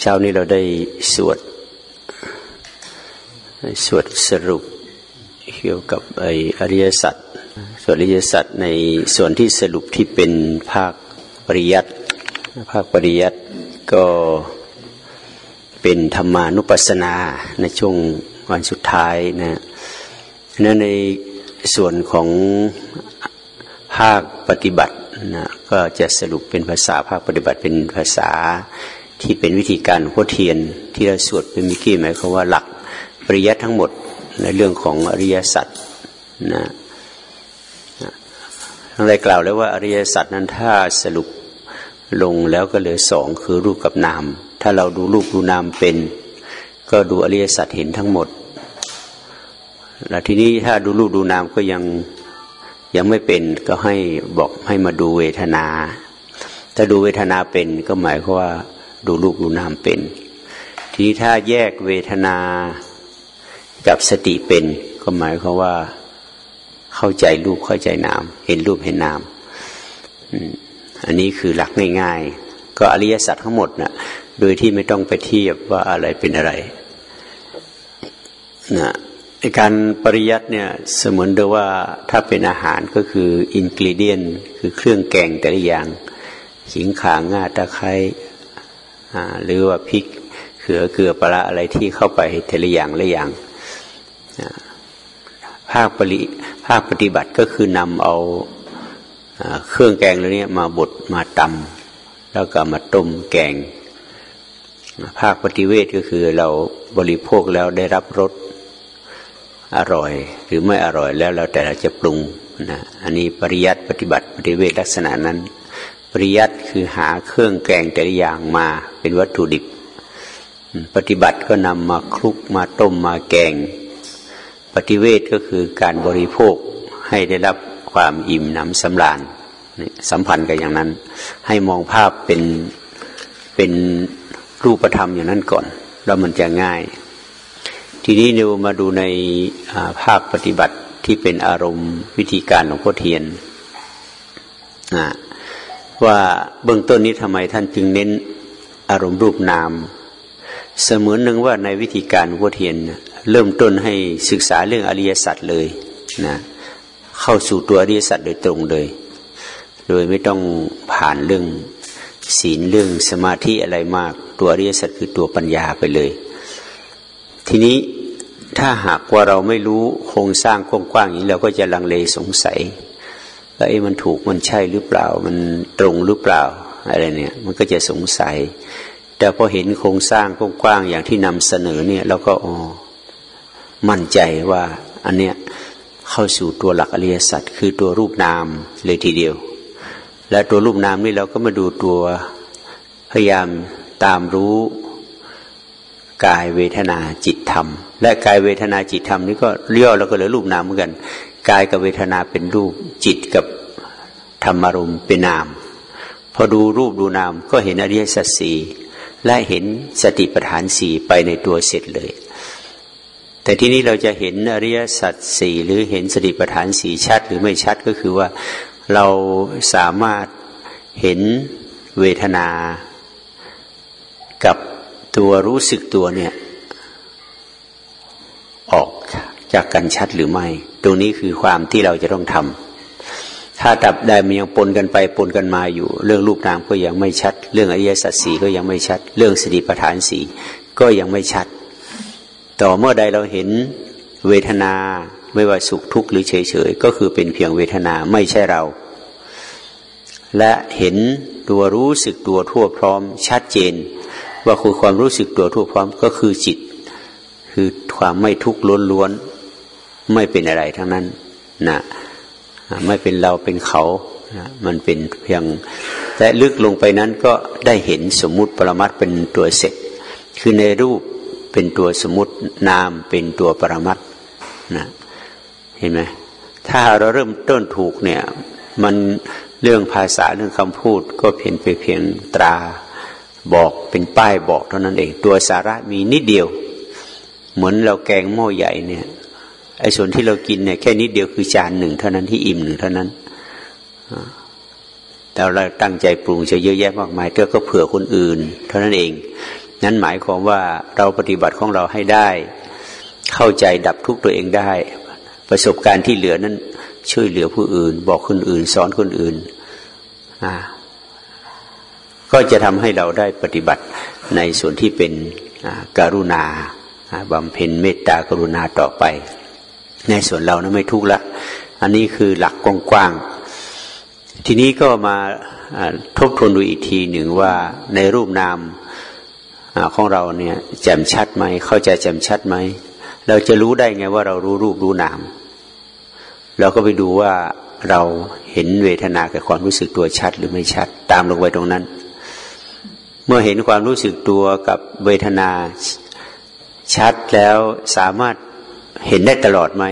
เช้านี้เราได้สวดสวดสรุปเกี่ยวกับไออริยสัจสวดอริยสัจในส่วนที่สรุปที่เป็นภาคปริยัติภาคปริยัติก็เป็นธรรมานุปัสสนาในช่วงวันสุดท้ายนะนั้นในส่วนของภาคปฏิบัตินะก็จะสรุปเป็นภาษาภาคปฏิบัติเป็นภาษา ที่เป็นวิธีการโคเทียนที่เราสวดเป็นมิกี้หมายความว่าหลักปริยัติทั้งหมดในเรื่องของอริยสัจนะทั้งได้กล่าวแล้วว่าอริยสัจนั้นถ้าสรุปลงแล้วก็เหลือสองคือรูปกับนาม ถ้าเราดูรูปดูนามเป็น ก็ดูอริยสัจเห็นทั้งหมด แล้วทีนี้ถ้าดูรูปดูนามก็ยังยังไม่เป็นก็ให้บอกให้มาดูเวทนา ถ้าดูเวทนาเป็นก็หมายความว่า ดูรูปดูนามเป็น ทีนี้ถ้าแยกเวทนากับสติเป็น ก็หมายความว่า เข้าใจรูปเข้าใจนาม เห็นรูปเห็นนามอันนี้คือหลักง่ายๆ ก็อริยสัจทั้งหมดนะโดยที่ไม่ต้องไปเทียบว่าอะไรเป็นอะไรนะการปริยัติเนี่ยเสมือนเดว่าถ้าเป็นอาหารก็คืออินกิเดียนคือเครื่องแกงแต่ละอย่าง ขิงขางงาตะไคร้ หรือว่าพริกเขือเกลือปลาอะไรที่เข้าไปแต่ละอย่างละอย่างภาคปริภาคปฏิบัติก็คือนำเอาเครื่องแกงเหล่านี้มาบดมาตำแล้วก็มาต้มแกง ภาคปฏิเวทก็คือเราบริโภคแล้วได้รับรสอร่อย หรือไม่อร่อยแล้วเราแต่เราจะปรุงนะอันนี้ปริยัติปฏิบัติปฏิเวทลักษณะนั้น ปริยัต คือหาเครื่องแกงแต่ละอย่างมาเป็นวัตถุดิบ ปฏิบัติก็นำมาคลุกมาต้มมาแกง ปฏิเวทก็คือการบริโภคให้ได้รับความอิ่มหนำสำราญสัมพันธ์กันอย่างนั้น ให้มองภาพเป็นเป็นรูปธรรมอย่างนั้นก่อน แล้วมันจะง่าย ทีนี้เรามาดูในภาคปฏิบัติที่เป็นอารมณ์วิธีการของพ่อเทียน ว่าเบื้องต้นนี้ทำไมท่านจึงเน้นอารมณ์รูปนาม เสมือนหนึ่งว่าในวิธีการพ่อเทียน เริ่มต้นให้ศึกษาเรื่องอริยสัจเลยนะเข้าสู่ตัวอริยสัจโดยตรงเลย โดยไม่ต้องผ่านเรื่องศีลเรื่องสมาธิอะไรมาก ตัวอริยสัจคือตัวปัญญาไปเลย ทีนี้ถ้าหากว่าเราไม่รู้โครงสร้างกว้างๆอย่างนี้เราก็จะลังเลสงสัย ว่าเอ้มันถูกมันใช่หรือเปล่า มันตรงหรือเปล่าอะไรเนี่ย มันก็จะสงสัย แต่พอเห็นโครงสร้างกว้างๆอย่างที่นำเสนอเนี่ยเราก็อ๋อมั่นใจว่าอันเนี้ยเข้าสู่ตัวหลักอริยสัจคือตัวรูปนามเลยทีเดียว และตัวรูปนามนี่เราก็มาดูตัวพยายามตามรู้กายเวทนาจิตธรรม และกายเวทนาจิตธรรมนี่ก็เลี้ยวแล้วก็เลือรูปนามเหมือนกัน กายกับเวทนาเป็นรูป จิตกับธรรมารมเป็นนาม พอดูรูปดูนามก็เห็นอริยสัจสี่และเห็นสติปัฏฐานสี่ไปในตัวเสร็จเลย แต่ที่นี้เราจะเห็นอริยสัจสี่หรือเห็นสติปัฏฐานสี่ชัด หรือไม่ชัดก็คือว่าเราสามารถเห็นเวทนา กับตัวรู้สึกตัวเนี่ย ออกจากกันชัดหรือไม่ ตรงนี้คือความที่เราจะต้องทำถ้าตับใดมันยังปนกันไปปนกันมาอยู่ เรื่องรูปนามก็ยังไม่ชัด เรื่องอริยสัจสี่ก็ยังไม่ชัด เรื่องสติปัฏฐานสี่ก็ยังไม่ชัด ต่อเมื่อใดเราเห็นเวทนาไม่ว่าสุขทุกข์หรือเฉยเฉยก็คือเป็นเพียงเวทนาไม่ใช่เรา และเห็นตัวรู้สึกตัวทั่วพร้อม ชัดเจน ว่าคือความรู้สึกตัวทั่วพร้อมก็คือจิต คือความไม่ทุกข์ล้วนๆ ไม่เป็นอะไรทั้งนั้นนะไม่เป็นเราเป็นเขานะมันเป็นเพียง แต่ลึกลงไปนั้นก็ได้เห็นสมมุติปรมัตเป็นตัวเสร็จ คือในรูปเป็นตัวสมุตินามเป็นตัวปรมัตนะเห็นไหมถ้าเราเริ่มต้นถูกเนี่ยมันเรื่องภาษาเรื่องคำพูดก็เพียงไปเพียงตราบอกเป็นป้ายบอกเท่านั้นเอง ตัวสาระมีนิดเดียว เหมือนเราแกงหม้อใหญ่เนี่ย ไอ้ส่วนที่เรากินเนี่ยแค่นิดเดียวคือจานหนึ่งเท่านั้นที่อิ่มหนึ่งเท่านั้นแต่เราตั้งใจปรุงจะเยอะแยะมากมายเพื่อก็เผื่อคนอื่น เท่านั้นเอง นั้นหมายความว่าเราปฏิบัติของเราให้ได้ เข้าใจดับทุกตัวเองได้ ประสบการณ์ที่เหลือนั้น ช่วยเหลือผู้อื่น บอกคนอื่น สอนคนอื่นก็จะทำให้เราได้ปฏิบัติในส่วนที่เป็นการุณาบำเพ็ญเมตตากรุณาต่อไป ในส่วนเรานะไม่ทุกละ อันนี้คือหลักกว้างๆ ทีนี้ก็มาทบทวนดูอีกทีหนึ่งว่าในรูปนามของเราเนี่ยแจ่มชัดไหม เข้าใจแจ่มชัดไหม เราจะรู้ได้ไงว่าเรารู้รูปรู้นาม เราก็ไปดูว่าเราเห็นเวทนากับความรู้สึกตัวชัดหรือไม่ชัด ตามลงไปตรงนั้น เมื่อเห็นความรู้สึกตัวกับเวทนาชัดแล้วสามารถ เห็นได้ตลอดไหม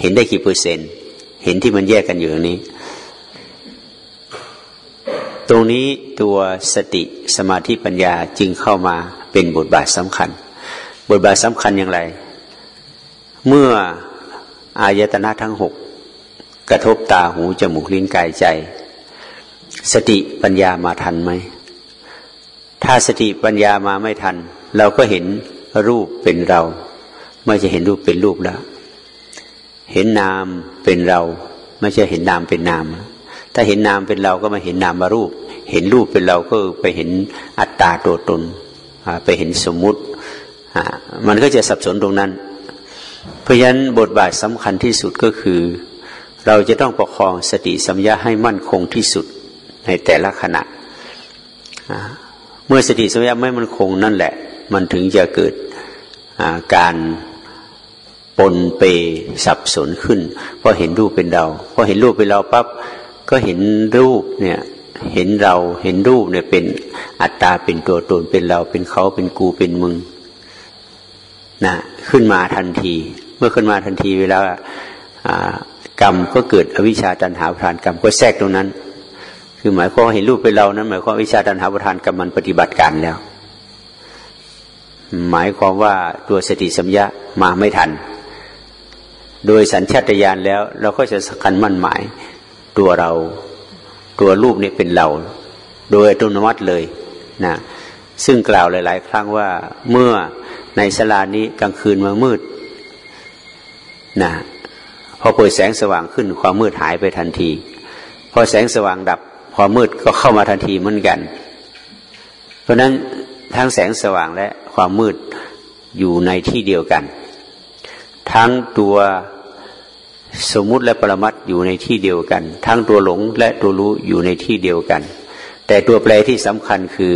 เห็นได้กี่เปอร์เซ็นต์ เห็นที่มันแยกกันอยู่อย่างนี้ ตรงนี้ตัวสติสมาธิปัญญาจึงเข้ามาเป็นบทบาทสำคัญ บทบาทสำคัญอย่างไร เมื่ออายตนะทั้งหกกระทบตาหูจมูกลิ้นกายใจ สติปัญญามาทันไหม ถ้าสติปัญญามาไม่ทัน เราก็เห็นรูปเป็นเรา ไม่จะเห็นรูปเป็นรูปแล้ว เห็นนามเป็นเรา ไม่ใช่เห็นนามเป็นนาม ถ้าเห็นนามเป็นเราก็มาเห็นนามมารูป เห็นรูปเป็นเราก็ไปเห็นอัตตาตัวตนไปเห็นสมมุติมันก็จะสับสนตรงนั้น เพราะฉะนั้นบทบาทสำคัญที่สุดก็คือ เราจะต้องประคองสติสัมยาให้มั่นคงที่สุดในแต่ละขณะ เมื่อสติสัมยาไม่มั่นคงนั่นแหละ มันถึงจะเกิดการ ปนเปสับสนขึ้นพอเห็นรูปเป็นเราพอเห็นรูปเป็นเราปั๊บก็เห็นรูปเนี่ยเห็นเราเห็นรูปเนี่ยเป็นอัตตาเป็นตัวตนเป็นเราเป็นเขาเป็นกูเป็นมึงนะขึ้นมาทันที เมื่อขึ้นมาทันทีเวลากรรมก็เกิดอวิชชาตันหาประธานกรรมก็แทรกตรงนั้น คือหมายความเห็นรูปเป็นเรานั้นหมายความวิชาตันหาประธานกรรมมันปฏิบัติการแล้ว หมายความว่าตัวสติสัมยามาไม่ทัน โดยสัญชาตญาณแล้ว เราก็จะสำคัญมั่นหมาย ตัวเราตัวรูปนี่เป็นเรา โดยอัตโนมัติเลยนะซึ่งกล่าวหลาย ๆ ครั้งว่าเมื่อในสลานี้กลางคืนมามืดนะพอเปิดแสงสว่างขึ้นความมืดหายไปทันที พอแสงสว่างดับความมืดก็เข้ามาทันทีเหมือนกัน เพราะนั้นทั้งแสงสว่างและความมืดอยู่ในที่เดียวกัน ทั้งตัวสมมุติและปรมัตอยู่ในที่เดียวกัน ทั้งตัวหลงและตัวรู้อยู่ในที่เดียวกัน แต่ตัวแปรที่สำคัญคือ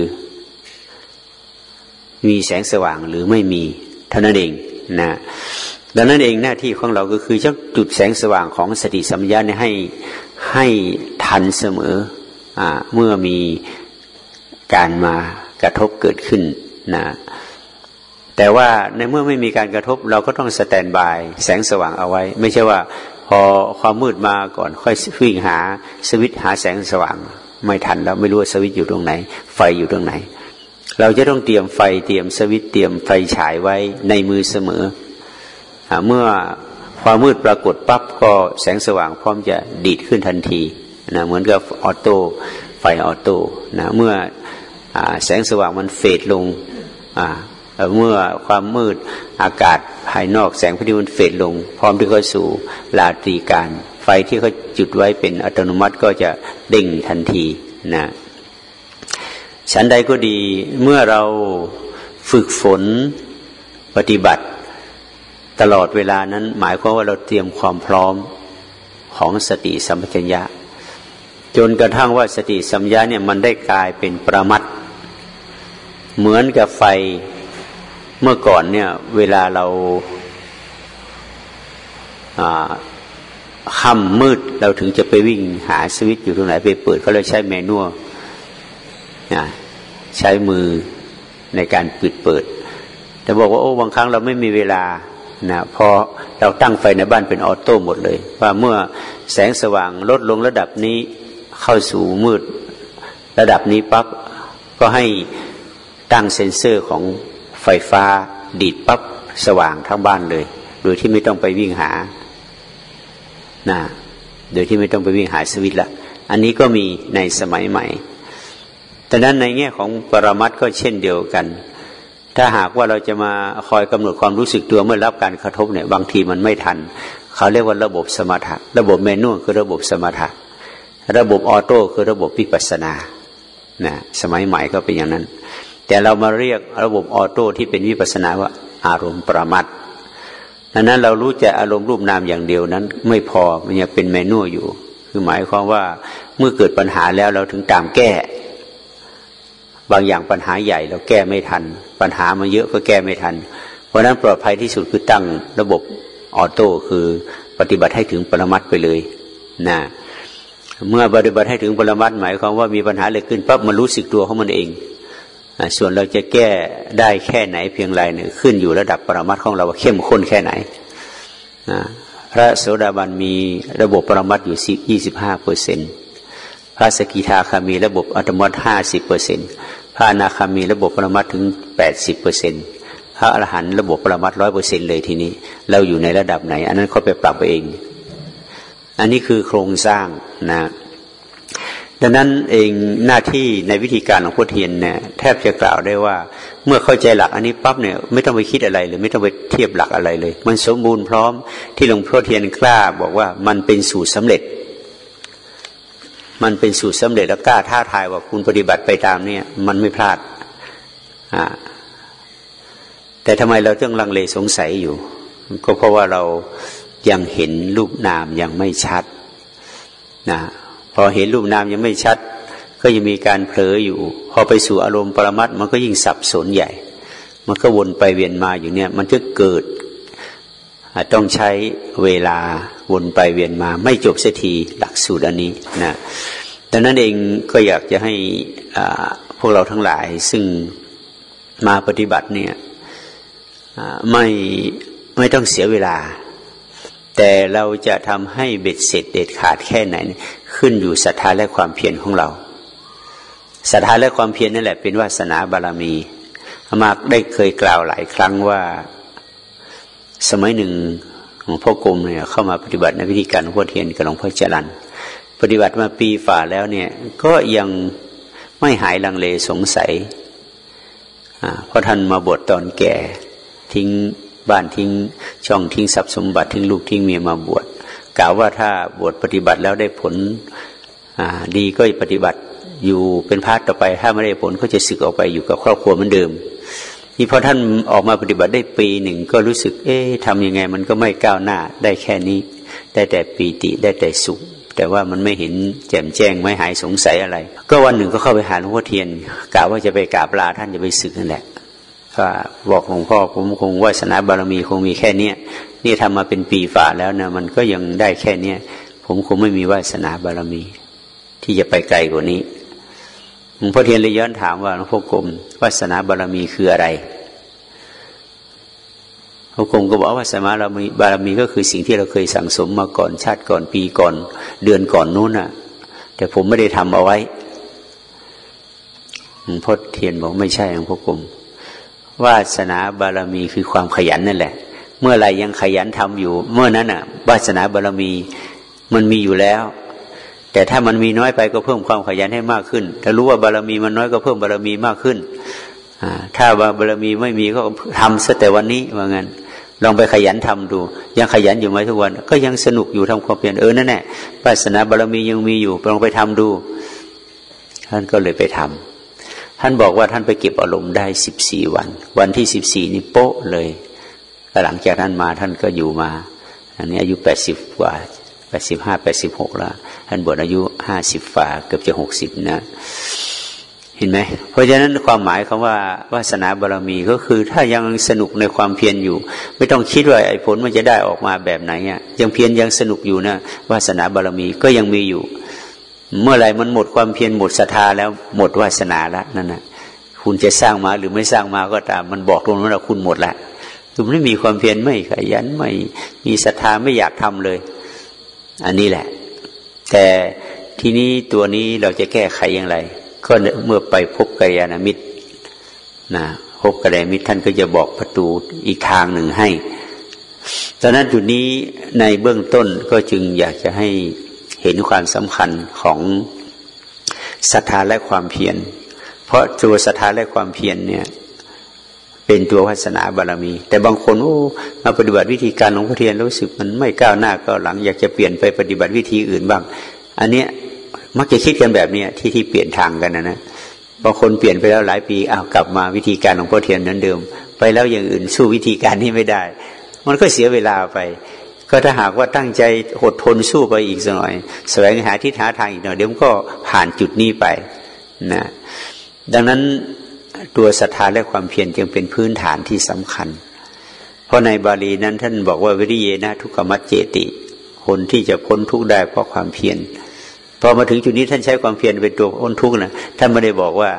มีแสงสว่างหรือไม่มีเท่านั้นเองนะดังนั้นเองหน้าที่ของเราก็คือจะจุดแสงสว่างของสติสัมยาเนี่ยให้ให้ทันเสมออเมื่อมีการมากระทบเกิดขึ้นนะ แต่ว่าในเมื่อไม่มีการกระทบเราก็ต้องสแตนบายแสงสว่างเอาไว้ ไม่ใช่ว่า พอความมืดมาก่อน ค่อยวิ่งหาสวิตหาแสงสว่าง ไม่ทันแล้วไม่รู้ว่าสวิตอยู่ตรงไหน ไฟอยู่ตรงไหน เราจะต้องเตรียมไฟเตรียมสวิตเตรียมไฟฉายไว้ในมือเสมอเมื่อความมืดปรากฏปั๊บก็แสงสว่างพร้อมจะดีดขึ้นทันทีนะเหมือนกับออโต้ไฟออโต้นะเมื่อแสงสว่างมันเฟดลง เมื่อความมืดอากาศภายนอกแสงพระอาทิตย์มันเฟดลง พร้อมที่เข้าสู่ลาตรีการ ไฟที่เขาจุดไว้เป็นอัตโนมัติก็จะเด้งทันทีนะชั้นใดก็ดีเมื่อเราฝึกฝนปฏิบัติ ตลอดเวลานั้น หมายความว่าเราเตรียมความพร้อมของสติสัมปชัญญะ จนกระทั่งว่าสติสัมยาเนี่ยมันได้กลายเป็นประมัดเหมือนกับไฟ เมื่อก่อนเนี่ย เวลาเราค่ำมืดเราถึงจะไปวิ่งหาสวิตอยู่ตรงไหนไปเปิดเขาเลยใช้แมนนวลใช้มือในการปิดเปิด แต่บอกว่าโอ้บางครั้งเราไม่มีเวลานะพอเราตั้งไฟในบ้านเป็นออโต้หมดเลย ว่าเมื่อแสงสว่างลดลงระดับนี้เข้าสู่มืด ระดับนี้ปั๊บก็ให้ตั้งเซ็นเซอร์ของ ไฟฟ้าดีดปั๊บสว่างทั้งบ้านเลย โดยที่ไม่ต้องไปวิ่งหานะโดยที่ไม่ต้องไปวิ่งหาสวิตละอันนี้ก็มีในสมัยใหม่แต่นั้นในแง่ของปรมัตก็เช่นเดียวกัน ถ้าหากว่าเราจะมาคอยกำหนดความรู้สึกตัวเมื่อรับการกระทบเนี่ยบางทีมันไม่ทัน เขาเรียกว่าระบบสมถะ ระบบเมนูคือระบบสมถะ ระบบออโต้คือระบบวิปัสนานะสมัยใหม่ก็เป็นอย่างนั้น แต่เรามาเรียกระบบออโต้ที่เป็นวิปัสนาว่าอารมณ์ประมัดดังนั้นเรารู้แต่อารมณ์รูปนามอย่างเดียวนั้น ไม่พอมันยังเป็นเมนูอยู่ คือหมายความว่าเมื่อเกิดปัญหาแล้วเราถึงตามแก้ บางอย่างปัญหาใหญ่เราแก้ไม่ทัน ปัญหามันเยอะก็แก้ไม่ทัน เพราะนั้นปลอดภัยที่สุดคือตั้งระบบออโต้คือปฏิบัติให้ถึงปรมัตไปเลยนะเมื่อปฏิบัติให้ถึงปรมัตหมายความว่ามีปัญหาอะไรขึ้นปั๊บมันรู้สึกตัวของมันเอง ส่วนเราจะแก้ได้แค่ไหนเพียงไรเนี่ยขึ้นอยู่ระดับปรมัตของเราเข้มข้นแค่ไหนพระโสดาบันมีระบบปรมัตอยู่สิบยี่สิบห้าเปอร์เซ็นพระสกิทาคามีระบบอัตมัตห้าสิบเปอร์เซ็นพระอนาคามีระบบปรมัตถึงแปดสิบเปอร์เซ็นพระอรหันต์ระบบปรมัตร้อยเปอร์เซ็นเลยทีนี้ เราอยู่ในระดับไหน อันนั้นเขาไปปรับเอง อันนี้คือโครงสร้างนะ ดังนั้นเองหน้าที่ในวิธีการของพุทเทียนเนี่ยแทบจะกล่าวได้ว่า เมื่อเข้าใจหลักอันนี้ปั๊บเนี่ยไม่ต้องไปคิดอะไรเลยไม่ต้องไปเทียบหลักอะไรเลย มันสมบูรณ์พร้อมที่หลวงพ่อเทียนกล้าบอกว่ามันเป็นสูตรสาเร็จ มันเป็นสูตรสาเร็จแล้วกล้าท้าทายว่าคุณปฏิบัติไปตามเนี่ย มันไม่พลาดอ่าแต่ทำไมเราต้องลังเลสงสัยอยู่ ก็เพราะว่าเรายังเห็นรูปนามยังไม่ชัดนะ พอเห็นรูปนามยังไม่ชัด ก็ยังมีการเผลออยู่ พอไปสู่อารมณ์ปรมัตมันก็ยิ่งสับสนใหญ่ มันก็วนไปเวียนมาอยู่เนี่ย มันจะเกิดต้องใช้เวลาวนไปเวียนมา ไม่จบเสียทีหลักสูตรอันนี้นะดังนั้นเองก็อยากจะให้พวกเราทั้งหลาย ซึ่งมาปฏิบัติเนี่ยไม่ไม่ต้องเสียเวลา แต่เราจะทำให้เบ็ดเสร็จเด็ดขาดแค่ไหน ขึ้นอยู่ศรัทธาและความเพียรของเราศรัทธาและความเพียรนั่นแหละเป็นวาสนาบารมีมาได้เคยกล่าวหลายครั้งว่าสมัยหนึ่งหลวงพ่อกรมเนี่ยเข้ามาปฏิบัติในวิธีการหลวงพ่อเทียนกับหลวงพ่อจรันปฏิบัติมาปีกว่าแล้วเนี่ยก็ยังไม่หายลังเลสงสัยเพราะท่านมาบวชตอนแก่ทิ้งบ้านทิ้งช่องทิ้งทรัพย์สมบัติทิ้งลูกทิ้งเมียมาบวช กล่าวว่าถ้าบวชปฏิบัติแล้วได้ผลดีก็ปฏิบัติอยู่เป็นพาร์ทต่อไป ถ้าไม่ได้ผลก็จะสึกออกไปอยู่กับครอบครัวเหมือนเดิมนี่พอท่านออกมาปฏิบัติได้ปีหนึ่งก็รู้สึก เอ๊ะทำยังไงมันก็ไม่ก้าวหน้าได้แค่นี้ ได้แต่ปีติได้แต่สุข แต่ว่ามันไม่เห็นแจ่มแจ้งไม่หายสงสัยอะไร ก็วันหนึ่งก็เข้าไปหาหลวงพ่อเทียนกล่าวว่าจะไปกราบลาท่านจะไปศึกนั่นแหละก็บอกหลวงพ่อผมคงวาสนาบารมีคงมีแค่เนี้ย นี่ทำมาเป็นปีฝ่าแล้วนะมันก็ยังได้แค่เนี้ยผมคงไม่มีวาสนาบารมี ที่จะไปไกลกว่านี้หลวงพ่อเทียนเลยย้อนถามว่าหลวงพ่อกรมวาสนาบารมีคืออะไรหลวงกรมก็บอกว่าสมาบารมีบารมีก็คือสิ่งที่เราเคยสั่งสมมาก่อนชาติก่อนปีก่อน เดือนก่อนนู้นน่ะ แต่ผมไม่ได้ทำเอาไว้หลวงพ่อเทียนบอกไม่ใช่หลวงพ่อกรมวาสนาบารมีคือความขยันนั่นแหละ เมื่อไรยังขยันทำอยู่ เมื่อนั้นอะวาสนาบารมีมันมีอยู่แล้ว แต่ถ้ามันมีน้อยไปก็เพิ่มความขยันให้มากขึ้น ถ้ารู้ว่าบารมีมันน้อยก็เพิ่มบารมีมากขึ้นถ้าว่าบารมีไม่มีก็ทำซะแต่วันนี้ว่างั้นลองไปขยันทำดู ยังขยันอยู่ไหมทุกวัน ก็ยังสนุกอยู่ทำความเพียรเออนั่นแหละวาสนาบารมียังมีอยู่ลองไปทำดู ท่านก็เลยไปทำท่านบอกว่าท่านไปเก็บอารมณ์ได้สิบสี่วัน วันที่สิบสี่นี่โป๊ะเลย หลังจากนั้นมาท่านก็อยู่มา อันนี้อายุแปดสิบกว่าแปดสิบห้าแปดสิบหกแล้ว ท่านบวชอายุห้าสิบฝ่าเกือบจะหกสิบนะ เห็นไหม เพราะฉะนั้นความหมายคำว่าวาสนาบารรมีก็คือ ถ้ายังสนุกในความเพียรอยู่ ไม่ต้องคิดว่าไอ้ผลมันจะได้ออกมาแบบไหนอะยังเพียรยังสนุกอยู่นะวาสนาบารรมีก็ยังมีอยู่ เมื่อไหร่มันหมดความเพียรหมดศรัทธาแล้วหมดวาสนาแล้วนั่นนะคุณจะสร้างมาหรือไม่สร้างมาก็ตามมันบอกตรงนั้นว่าคุณหมดละ คุณไม่มีความเพียรไม่ขยันไม่มีศรัทธาไม่อยากทำเลย อันนี้แหละ แต่ทีนี้ตัวนี้เราจะแก้ไขอย่างไร ก็เมื่อไปพบกัลยาณมิตรนะพบกัลยาณมิตรท่านก็จะบอกประตูอีกทางหนึ่งให้ตอนนั้นจุดนี้ในเบื้องต้นก็จึงอยากจะให้เห็นความสำคัญของศรัทธาและความเพียร เพราะตัวศรัทธาและความเพียรเนี่ย เป็นตัววาสนาบารมี แต่บางคนโอ้มาปฏิบัติวิธีการหลวงพ่อเทียนรู้สึกมันไม่ก้าวหน้าก็หลัง อยากจะเปลี่ยนไปปฏิบัติวิธีอื่นบ้าง อันเนี้ยมักจะคิดกันแบบเนี้ยที่ที่เปลี่ยนทางกันนะนะบางคนเปลี่ยนไปแล้วหลายปีอ้าวกลับมาวิธีการหลวงพ่อเทียนนั้นเดิม ไปแล้วอย่างอื่นสู้วิธีการนี้ไม่ได้ มันก็เสียเวลาไป ก็ถ้าหากว่าตั้งใจอดทนสู้ไปอีกสักหน่อยแสวงหาทิศหาทางอีกหน่อยเดี๋ยวก็ผ่านจุดนี้ไปนะดังนั้น ตัวศรัทธาและความเพียรจึงเป็นพื้นฐานที่สำคัญ เพราะในบาลีนั้นท่านบอกว่าวิริเยนะทุกขมัจเจติ คนที่จะพ้นทุกข์ได้เพราะความเพียรพอมาถึงจุดนี้ท่านใช้ความเพียรเป็นตัวพ้นทุกข์นะท่านไม่ได้บอกว่า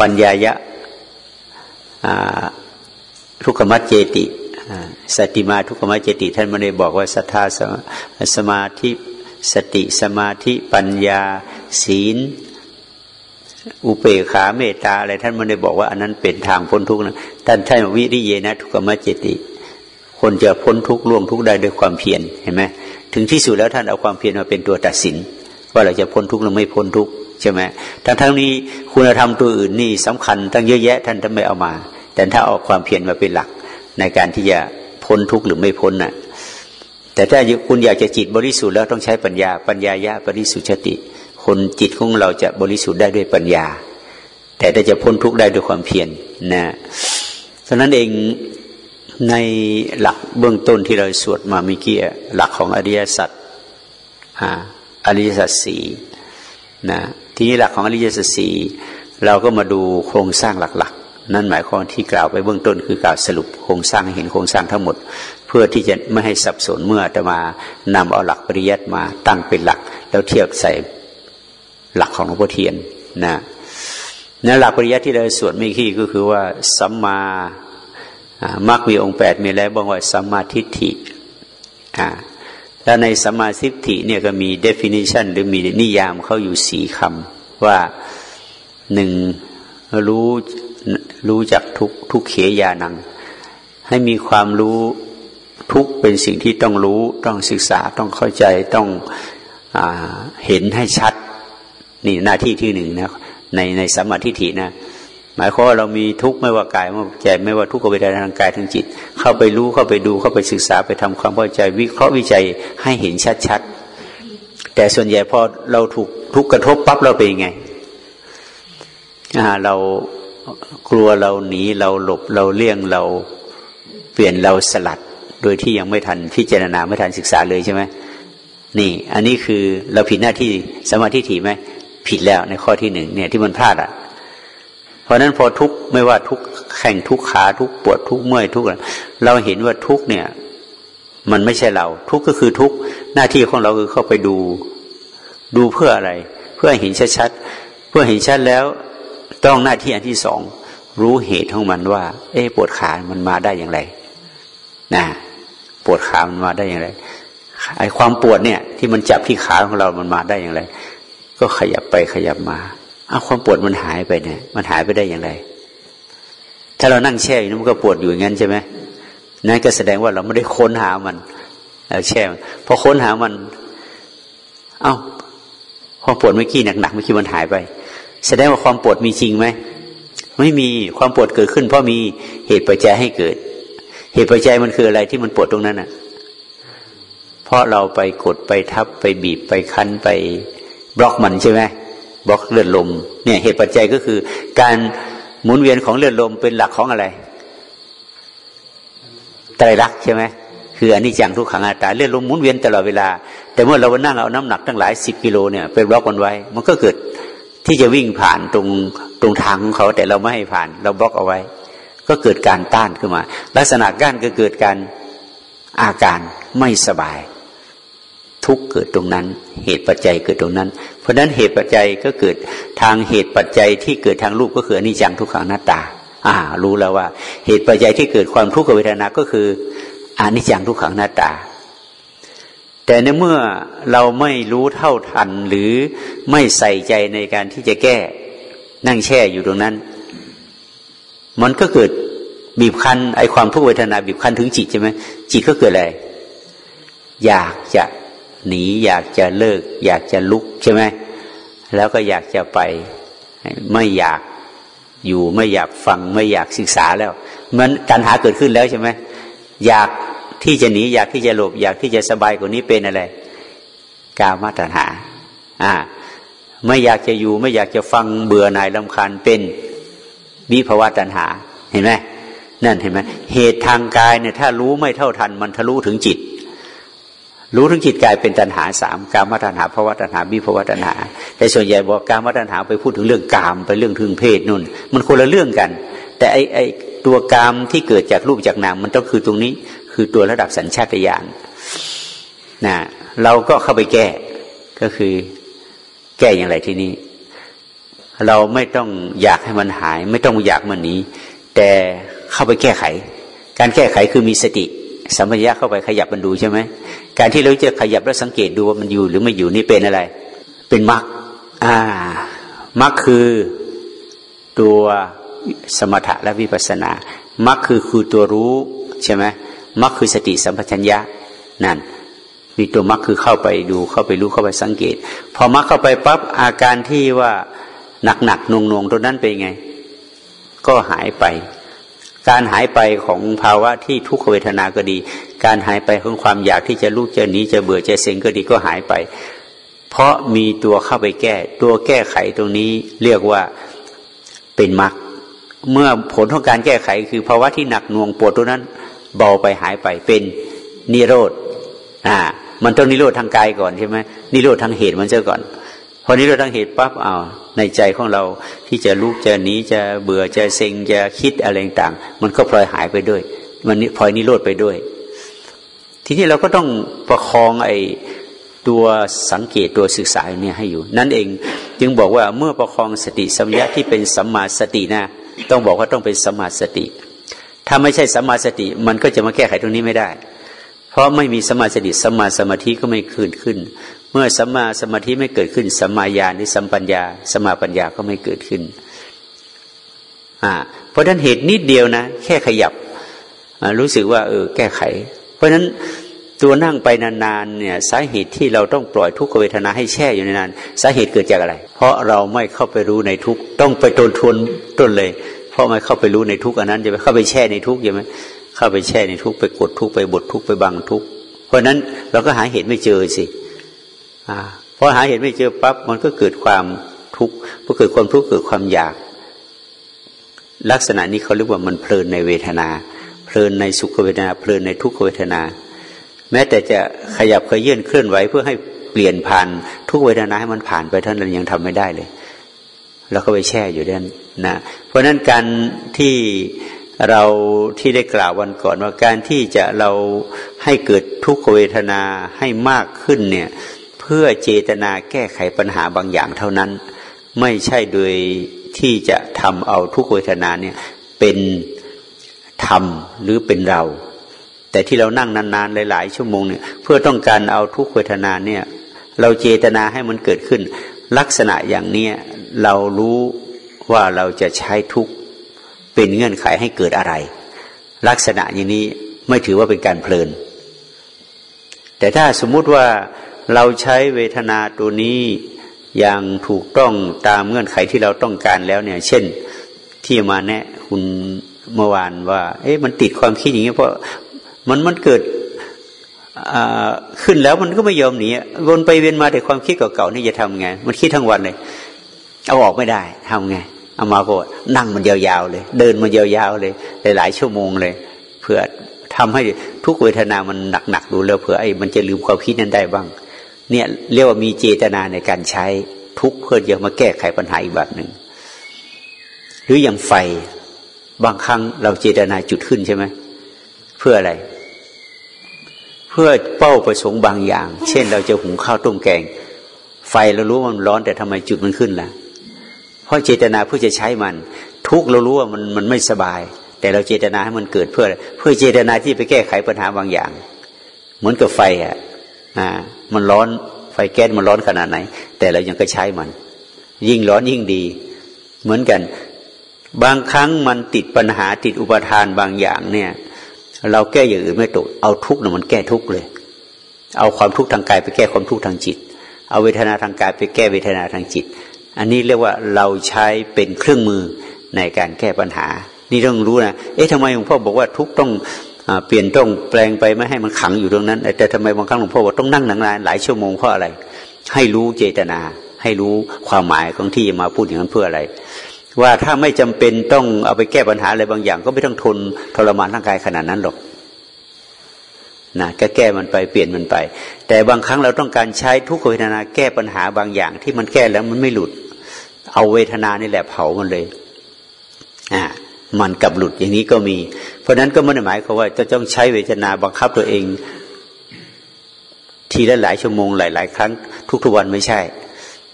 ปัญญายะทุกขมัจเจติสติมาทุกขมัจเจติ ท่านไม่ได้บอกว่าศรัทธาสมาธิสติสมาธิปัญญาศีล อุเปขาเมตตาอะไรท่านไม่ได้บอกว่าอันนั้นเป็นทางพ้นทุกข์นะท่านใช้วิริเยนะทุกขมจเจติ คนจะพ้นทุกข์ล่วงทุกข์ได้ด้วยความเพียรเห็นไหมถึงที่สุดแล้วท่านเอาความเพียรมาเป็นตัวตัดสิน ว่าเราจะพ้นทุกข์หรือไม่พ้นทุกข์ใช่ไหมทั้งทั้งนี้คุณธรรมตัวอื่นนี่สำคัญตั้งเยอะแยะท่านท่านไม่เอามา แต่ถ้าเอาความเพียรมาเป็นหลักในการที่จะพ้นทุกข์หรือไม่พ้นน่ะแต่ถ้าคุณอยากจะจิตบริสุทธิ์แล้วต้องใช้ปัญญาปัญญายะบริสุทธิติ คนจิตของเราจะบริสุทธิ์ได้ด้วยปัญญา แต่ถ้าจะพ้นทุกข์ได้ด้วยความเพียรนนะฉะนั้นเองในหลักเบื้องต้นที่เราสวดมาเมื่อกี้หลักของอริยสัจอริยสัจสี่นะทีนี้หลักของอริยสัจสี่เราก็มาดูโครงสร้างหลักๆ นั่นหมายความที่กล่าวไปเบื้องต้นคือกล่าวสรุปโครงสร้างให้เห็นโครงสร้างทั้งหมด เพื่อที่จะไม่ให้สับสนเมื่อจะมานำเอาหลักปริยัติมาตั้งเป็นหลัก แล้วเทียบใส่ หลักของหลวงพ่อเทียนนะในหลักปริยัติที่เราสวดไม่ขี้ก็คือว่าสัมมามักมีองค์แปดมีอะไรบ้างว่าสัมมาทิฏฐิอ่าแล้วในสัมมาทิฏฐิเนี่ยก็มี definition หรือมีนิยามเข้าอยู่สี่คำว่าหนึ่งรู้รู้จักทุกทุกเขยานัง ให้มีความรู้ทุกเป็นสิ่งที่ต้องรู้ ต้องศึกษาต้องเข้าใจต้องอเห็นให้ชัด นี่หน้าที่ที่หนึ่งนะในในสัมมาทิฏฐินะหมายความว่าเรามีทุกข์ไม่ว่ากายไม่ว่าใจไม่ว่าทุกขเวทนาทางกายทางจิต เข้าไปรู้เข้าไปดูเข้าไปศึกษาไปทำความเข้าใจวิเคราะห์วิจัยให้เห็นชัดๆแต่ส่วนใหญ่พอเราถูกทุกข์กระทบปั๊บเราเป็นยังไงเรากลัวเราหนีเราหลบเราเลี่ยงเราเปลี่ยนเราสลัด โดยที่ยังไม่ทันพิจารณาไม่ทันศึกษาเลยใช่ไหมนี่ อันนี้คือเราผิดหน้าที่สมาธิถี่ไหม ผิดแล้วในข้อที่หนึ่งเนี่ยที่มันพลาดอะ เพราะนั้นพอทุกไม่ว่าทุกแข่งทุกขาทุกปวดทุกเมื่อยทุกเราเห็นว่าทุกเนี่ย มันไม่ใช่เรา ทุกก็คือทุกหน้าที่ของเราคือเข้าไปดู ดูเพื่ออะไร เพื่อเห็นชัดๆเพื่อเห็นชัดแล้วต้องหน้าที่อันที่สองรู้เหตุของมันว่า เอ๊ปวดขามันมาได้อย่างไรนะปวดขามันมาได้อย่างไรไอความปวดเนี่ย ที่มันจับที่ขาของเรามันมาได้อย่างไร ก็ขยับไปขยับมาเอาความปวดมันหายไปเนี่ย มันหายไปได้อย่างไร ถ้าเรานั่งแช่อยู่มันก็ปวดอยู่อย่างนั้นใช่ไหมนั่นก็แสดงว่าเราไม่ได้ค้นหามันเราแช่พอค้นหามัน เอา้าความปวดเมื่อกี้หนักๆเมื่อกี้มันหายไป แสดงว่าความปวดมีจริงไหมไม่มีความปวดเกิดขึ้น เพราะมีเหตุปัจจัยให้เกิด เหตุปัจจัยมันคืออะไรที่มันปวดตรงนั้นอะ เพราะเราไปกดไปทับไปบีบไปคั้นไป บล็อกมันใช่ไหมบล็อกเลือดลมเนี่ยเหตุปัจจัยก็คือ การหมุนเวียนของเลือดลมเป็นหลักของอะไรไตรลักษณ์ใช่ไหมคืออันนี้จังทุกขังอาตาเลือดลมหมุนเวียนตลอดเวลา แต่เมื่อเรานั่งเอาน้ำหนักตั้งหลายสิบกิโลเนี่ยไปบล็อกมันไว้ มันก็เกิดที่จะวิ่งผ่านตรงตรงทางของเขา แต่เราไม่ให้ผ่าน เราบล็อกเอาไว้ ก็เกิดการต้านขึ้นมา ลักษณะก้านก็เกิดการอาการไม่สบาย ทุกเกิดตรงนั้น เหตุปัจจัยเกิดตรงนั้น เพราะฉะนั้นเหตุปัจจัยก็เกิดทางเหตุปัจจัยที่เกิดทางรูปก็คืออนิจจังทุกขังหน้าตา อ่า รู้แล้วว่า เหตุปัจจัยที่เกิดความทุกขเวทนา ก็คืออนิจจังทุกขังหน้าตา แต่ในเมื่อเราไม่รู้เท่าทันหรือไม่ใส่ใจในการที่จะแก้นั่งแช่อยู่ตรงนั้น มันก็เกิดบีบคั้นไอความทุกขเวทนาบีบคั้นถึงจิตใช่ไหมจิตก็เกิดอะไรอยากจะ หนีอยากจะเลิก อยากจะลุกใช่ไหมแล้วก็อยากจะไปไม่อยากอยู่ไม่อยากฟังไม่อยากศึกษาแล้วมันตัณหาเกิดขึ้นแล้วใช่ไหมอยากที่จะหนีอยากที่จะหลบ อยากที่จะสบายกว่านี้เป็นอะไร กามาตัณหา อ่า ไม่อยากจะอยู่ไม่อยากจะฟังเบื่อหน่ายลำคาญเป็นวิภาวะตัณหา เห็นไหมนั่นเห็นไหมเหตุทางกายเนี่ยถ้ารู้ไม่เท่าทันมันทะลุถึงจิต รู้ถึงจิตกายเป็นตัณหาสามกามตัณหาภาวะตัณหาวิภาวะตัณหา แต่ส่วนใหญ่บอกกามตัณหาไปพูดถึงเรื่องกามไปเรื่องถึงเพศนู่น มันคนละเรื่องกัน แต่ไอไอตัวกามที่เกิดจากรูปจากนามมันต้องคือตรงนี้คือตัวระดับสัญชาตญาณนะเราก็เข้าไปแก้ก็คือแก้อย่างไรที่นี้เราไม่ต้องอยากให้มันหาย ไม่ต้องอยากมันหนีแต่เข้าไปแก้ไข การแก้ไขคือมีสติ สัมปชัญญะเข้าไปขยับมันดูใช่ไหมการที่เราจะขยับแล้วสังเกตดูว่ามันอยู่หรือไม่อยู่นี่เป็นอะไร เป็นมรรคอ่ามรรคคือตัวสมถะและวิปัสนามรรคคือคือตัวรู้ใช่ไหมมรรคคือสติสัมปชัญญะนั่นมีตัวมรรคคือเข้าไปดูเข้าไปรู้เข้าไปสังเกต พอมรรคเข้าไปปั๊บอาการที่ว่าหนักหนักนวงนวงตัวนั้นเป็นไง ก็หายไป การหายไปของภาวะที่ทุกขเวทนาก็ดี การหายไปของความอยากที่จะลุกจะหนีจะเบื่อจะเซ็งก็ดีก็หายไป เพราะมีตัวเข้าไปแก้ ตัวแก้ไขตรงนี้เรียกว่าเป็นมรรคเมื่อผลของการแก้ไขคือภาวะที่หนักหน่วงปวดตัวนั้น เบาไปหายไปเป็นนิโรธอ่ามันต้องนิโรธทางกายก่อนใช่ไหมนิโรธทางเหตุมันเจอก่อน พอนิโรธทางเหตุปั๊บเอาในใจของเราที่จะลุกจะหนีจะเบื่อจะเซ็งจะคิดอะไรต่างมันก็พลอยหายไปด้วย มันพลอยนิโรธไปด้วย ทีนี้เราก็ต้องประคองไอ้ตัวสังเกตตัวศึกษาเนี่ยให้อยู่ นั่นเองจึงบอกว่าเมื่อประคองสติสัมยาที่เป็นสัมมาสตินะต้องบอกว่าต้องเป็นสัมมาสติ ถ้าไม่ใช่สัมมาสติ มันก็จะมาแก้ไขตรงนี้ไม่ได้ เพราะไม่มีสัมมาสติสัมมาสมาธิก็ไม่ขึ้นขึ้น เมื่อสัมมาสมาธิไม่เกิดขึ้นสัมมาญาณหรือสัมปัญญาสัมาปัญญาก็ไม่เกิดขึ้นอ่าเพราะฉะนั้นเหตุนิดเดียวนะ แค่ขยับรู้สึกว่าเออแก้ไข เพราะฉะนั้นตัวนั่งไปนานๆเนี่ยสาเหตุที่เราต้องปล่อยทุกขเวทนาให้แช่อยู่ในนานสาเหตุเกิดจากอะไร เพราะเราไม่เข้าไปรู้ในทุกต้องไปตนทวนต้นเลย เพราะไม่เข้าไปรู้ในทุกอันนั้นจะไปเข้าไปแช่ในทุกใช่ไหมเข้าไปแช่ในทุกไปกดทุกไปบดทุกไปบังทุกเพราะนั้นเราก็หาเหตุไม่เจอสิาพอหาเหตุไม่เจอปั๊บมันก็เกิดความทุกข์พอเกิดความทุกข์เกิดความอยาก ลักษณะนี้เขาเรียกว่ามันเพลินในเวทนา เพลินในสุขเวทนา เพลินในทุกขเวทนา แม้แต่จะขยับเขยื่นเคลื่อนไหวเพื่อให้เปลี่ยนผ่านทุกเวทนาให้มันผ่านไปท่านเรายังทำไม่ได้เลยแล้วก็ไปแช่อยู่ด้านนะเพราะฉะนั้นการที่เราที่ได้กล่าววันก่อนว่าการที่จะเราให้เกิดทุกขเวทนาให้มากขึ้นเนี่ย เพื่อเจตนาแก้ไขปัญหาบางอย่างเท่านั้น ไม่ใช่โดยที่จะทำเอาทุกเวทนาเนี่ยเป็นธรรมหรือเป็นเรา แต่ที่เรานั่งนานๆหลาย ๆ ชั่วโมงเนี่ยเพื่อต้องการเอาทุกเวทนาเนี่ยเราเจตนาให้มันเกิดขึ้น ลักษณะอย่างเนี้ยเรารู้ว่าเราจะใช้ทุกเป็นเงื่อนไขให้เกิดอะไร ลักษณะอย่างนี้ไม่ถือว่าเป็นการเพลิน แต่ถ้าสมมุติว่า เราใช้เวทนาตัวนี้อย่างถูกต้องตามเงื่อนไขที่เราต้องการแล้วเนี่ย เช่นที่มาแนะคุณเมื่อวานว่า เอ๊ะมันติดความคิดอย่างนี้ เพราะมันมันเกิดขึ้นแล้วมันก็ไม่ยอมหนีวนไปเวียนมาแต่ความคิดเก่าๆนี่จะทำไง มันคิดทั้งวันเลย เอาออกไม่ได้ทำไง เอามาก็นั่งมันยาวๆเลย เดินมันยาวๆเลยหลายๆชั่วโมงเลย เพื่อทำให้ทุกเวทนามันหนักๆดูแล้วเผื่อไอ้มันจะลืมความคิดนั้นได้บ้าง เนี่ยเรียกว่ามีเจตนาในการใช้ทุกเพื่อจะมาแก้ไขปัญหาอีกแบบหนึ่งหรืออย่างไฟบางครั้งเราเจตนาจุดขึ้นใช่ไหมเพื่ออะไร เพื่อเป้าประสงค์บางอย่าง เช่น เราจะหุงข้าวต้มแกง ไฟเรารู้ว่ามันร้อนแต่ทำไมจุดมันขึ้นล่ะ เพราะเจตนาเพื่อจะใช้มัน ทุกเรารู้ว่ามันมันไม่สบาย แต่เราเจตนาให้มันเกิดเพื่อ เพื่อเจตนาที่ไปแก้ไขปัญหาบางอย่าง เหมือนกับไฟอะอ่า มันร้อนไฟแก๊สมันร้อนขนาดไหน แต่เรายังก็ใช้มัน ยิ่งร้อนยิ่งดี เหมือนกัน บางครั้งมันติดปัญหาติดอุปทานบางอย่างเนี่ย เราแก้อย่างอื่นไม่ตกเอาทุกข์นะมันแก้ทุกข์เลย เอาความทุกข์ทางกายไปแก้ความทุกข์ทางจิต เอาเวทนาทางกายไปแก้เวทนาทางจิต อันนี้เรียกว่าเราใช้เป็นเครื่องมือในการแก้ปัญหา นี่ต้องรู้นะเอ๊ะทำไมหลวงพ่อบอกว่าทุกต้อง เปลี่ยนต้องแปลงไปไม่ให้มันขังอยู่ตรงนั้น แต่ทำไมบางครั้งหลวงพ่อบอกต้องนั่งนานหลายชั่วโมงเพราะอะไร ให้รู้เจตนา ให้รู้ความหมายของที่มาพูดอย่างนั้นเพื่ออะไร ว่าถ้าไม่จำเป็นต้องเอาไปแก้ปัญหาอะไรบางอย่าง ก็ไม่ต้องทนทรมานร่างกายขนาดนั้นหรอกนะก็แก้มันไปเปลี่ยนมันไป แต่บางครั้งเราต้องการใช้ทุกเวทนาแก้ปัญหาบางอย่าง ที่มันแก้แล้วมันไม่หลุด เอาเวทนานี่แหละเผามันเลยอ่า มันกับหลุดอย่างนี้ก็มี เพราะนั้นก็ไม่ได้หมายความว่าจะต้องใช้เวทนาบังคับตัวเอง ทีละหลายชั่วโมงหลาย ๆ ครั้ง ทุกๆวันไม่ใช่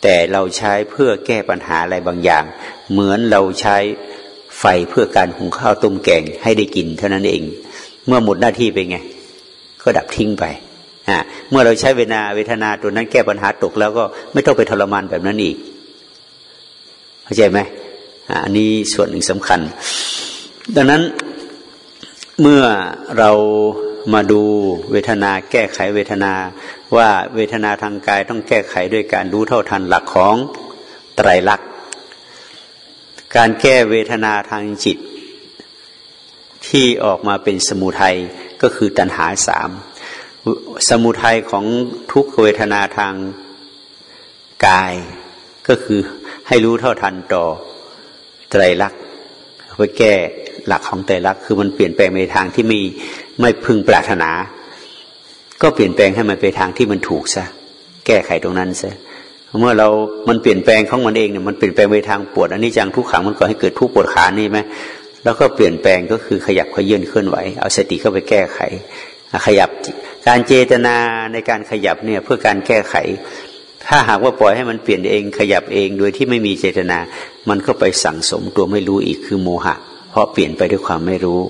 แต่เราใช้เพื่อแก้ปัญหาอะไรบางอย่าง เหมือนเราใช้ไฟเพื่อการหุงข้าวต้มแกงให้ได้กินเท่านั้นเอง เมื่อหมดหน้าที่ไปไง ก็ดับทิ้งไปเมื่อเราใช้เวนาเวทนาตัวนั้นแก้ปัญหาตกแล้วก็ไม่ต้องไปทรมานแบบนั้นอีกเข้าใจไหม อันนี้ส่วนหนึ่งสำคัญ ดังนั้นเมื่อเรามาดูเวทนาแก้ไขเวทนาว่าเวทนาทางกายต้องแก้ไขด้วยการรู้เท่าทันหลักของไตรลักษณ์การแก้เวทนาทางจิต ที่ออกมาเป็นสมุทัยก็คือตัณหาสามสมุทัยของทุกเวทนาทางกาย ก็คือให้รู้เท่าทันต่อ ไตรลักษณ์ไปแก้หลักของไตรลักษณ์คือมันเปลี่ยนแปลงในทางที่มีไม่พึงปรารถนา ก็เปลี่ยนแปลงให้มันไปทางที่มันถูกซะแก้ไขตรงนั้นซะเมื่อเรามันเปลี่ยนแปลงของมันเองเนี่ยมันเปลี่ยนแปลงไปทางปวดอันนี้จังทุกขังมันก็ให้เกิดทุกปวดขานี่ไหมแล้วก็เปลี่ยนแปลงก็คือขยับขยื่นเคลื่อนไหวเอาสติเข้าไปแก้ไข ขยับการเจตนาในการขยับเนี่ยเพื่อการแก้ไข ถ้าหากว่าปล่อยให้มันเปลี่ยนเองขยับเองโดยที่ไม่มีเจตนา มันก็ไปสั่งสมตัวไม่รู้อีกคือโมหะ เพราะเปลี่ยนไปด้วยความไม่รู้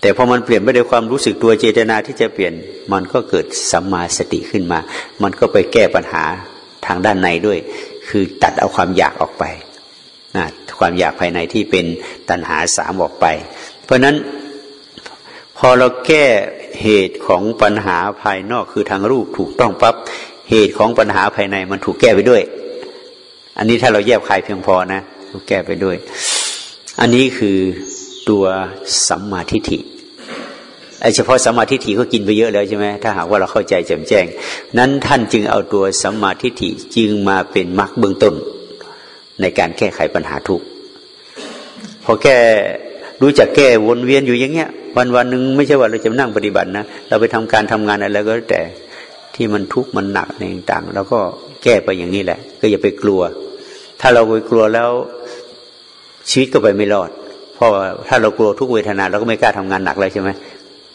แต่พอมันเปลี่ยนไปด้วยความรู้สึกตัวเจตนาที่จะเปลี่ยน มันก็เกิดสัมมาสติขึ้นมา มันก็ไปแก้ปัญหาทางด้านในด้วย คือตัดเอาความอยากออกไปนะความอยากภายในที่เป็นตัณหาสามออกไป เพราะนั้นพอเราแก้เหตุของปัญหาภายนอกคือทางรูปถูกต้องปับ๊บ เหตุของปัญหาภายในมันถูกแก้ไปด้วย อันนี้ถ้าเราแยบคายเพียงพอนะถูกแก้ไปด้วย อันนี้คือตัวสัมมาทิฏฐิไอ้เฉพาะสัมมาทิฏฐิก็กินไปเยอะแล้วใช่ไหมถ้าหากว่าเราเข้าใจแจ่มแจ้ง นั้นท่านจึงเอาตัวสัมมาทิฏฐิจึงมาเป็นมรรคเบื้องต้น ในการแก้ไขปัญหาทุกพอแก้รู้จักแก้วนเวียนอยู่อย่างเงี้ย วันวันหนึ่งไม่ใช่ว่าเราจะนั่งปฏิบัตินะเราไปทำการทำงานอะไรก็แต่ ที่มันทุกข์มันหนักในต่างเราก็แก้ไปอย่างนี้แหละ ก็อย่าไปกลัว ถ้าเราไปกลัวแล้วชีวิตก็ไปไม่รอด เพราะถ้าเรากลัวทุกเวทนา เราก็ไม่กล้าทำงานหนักเลยใช่ไหม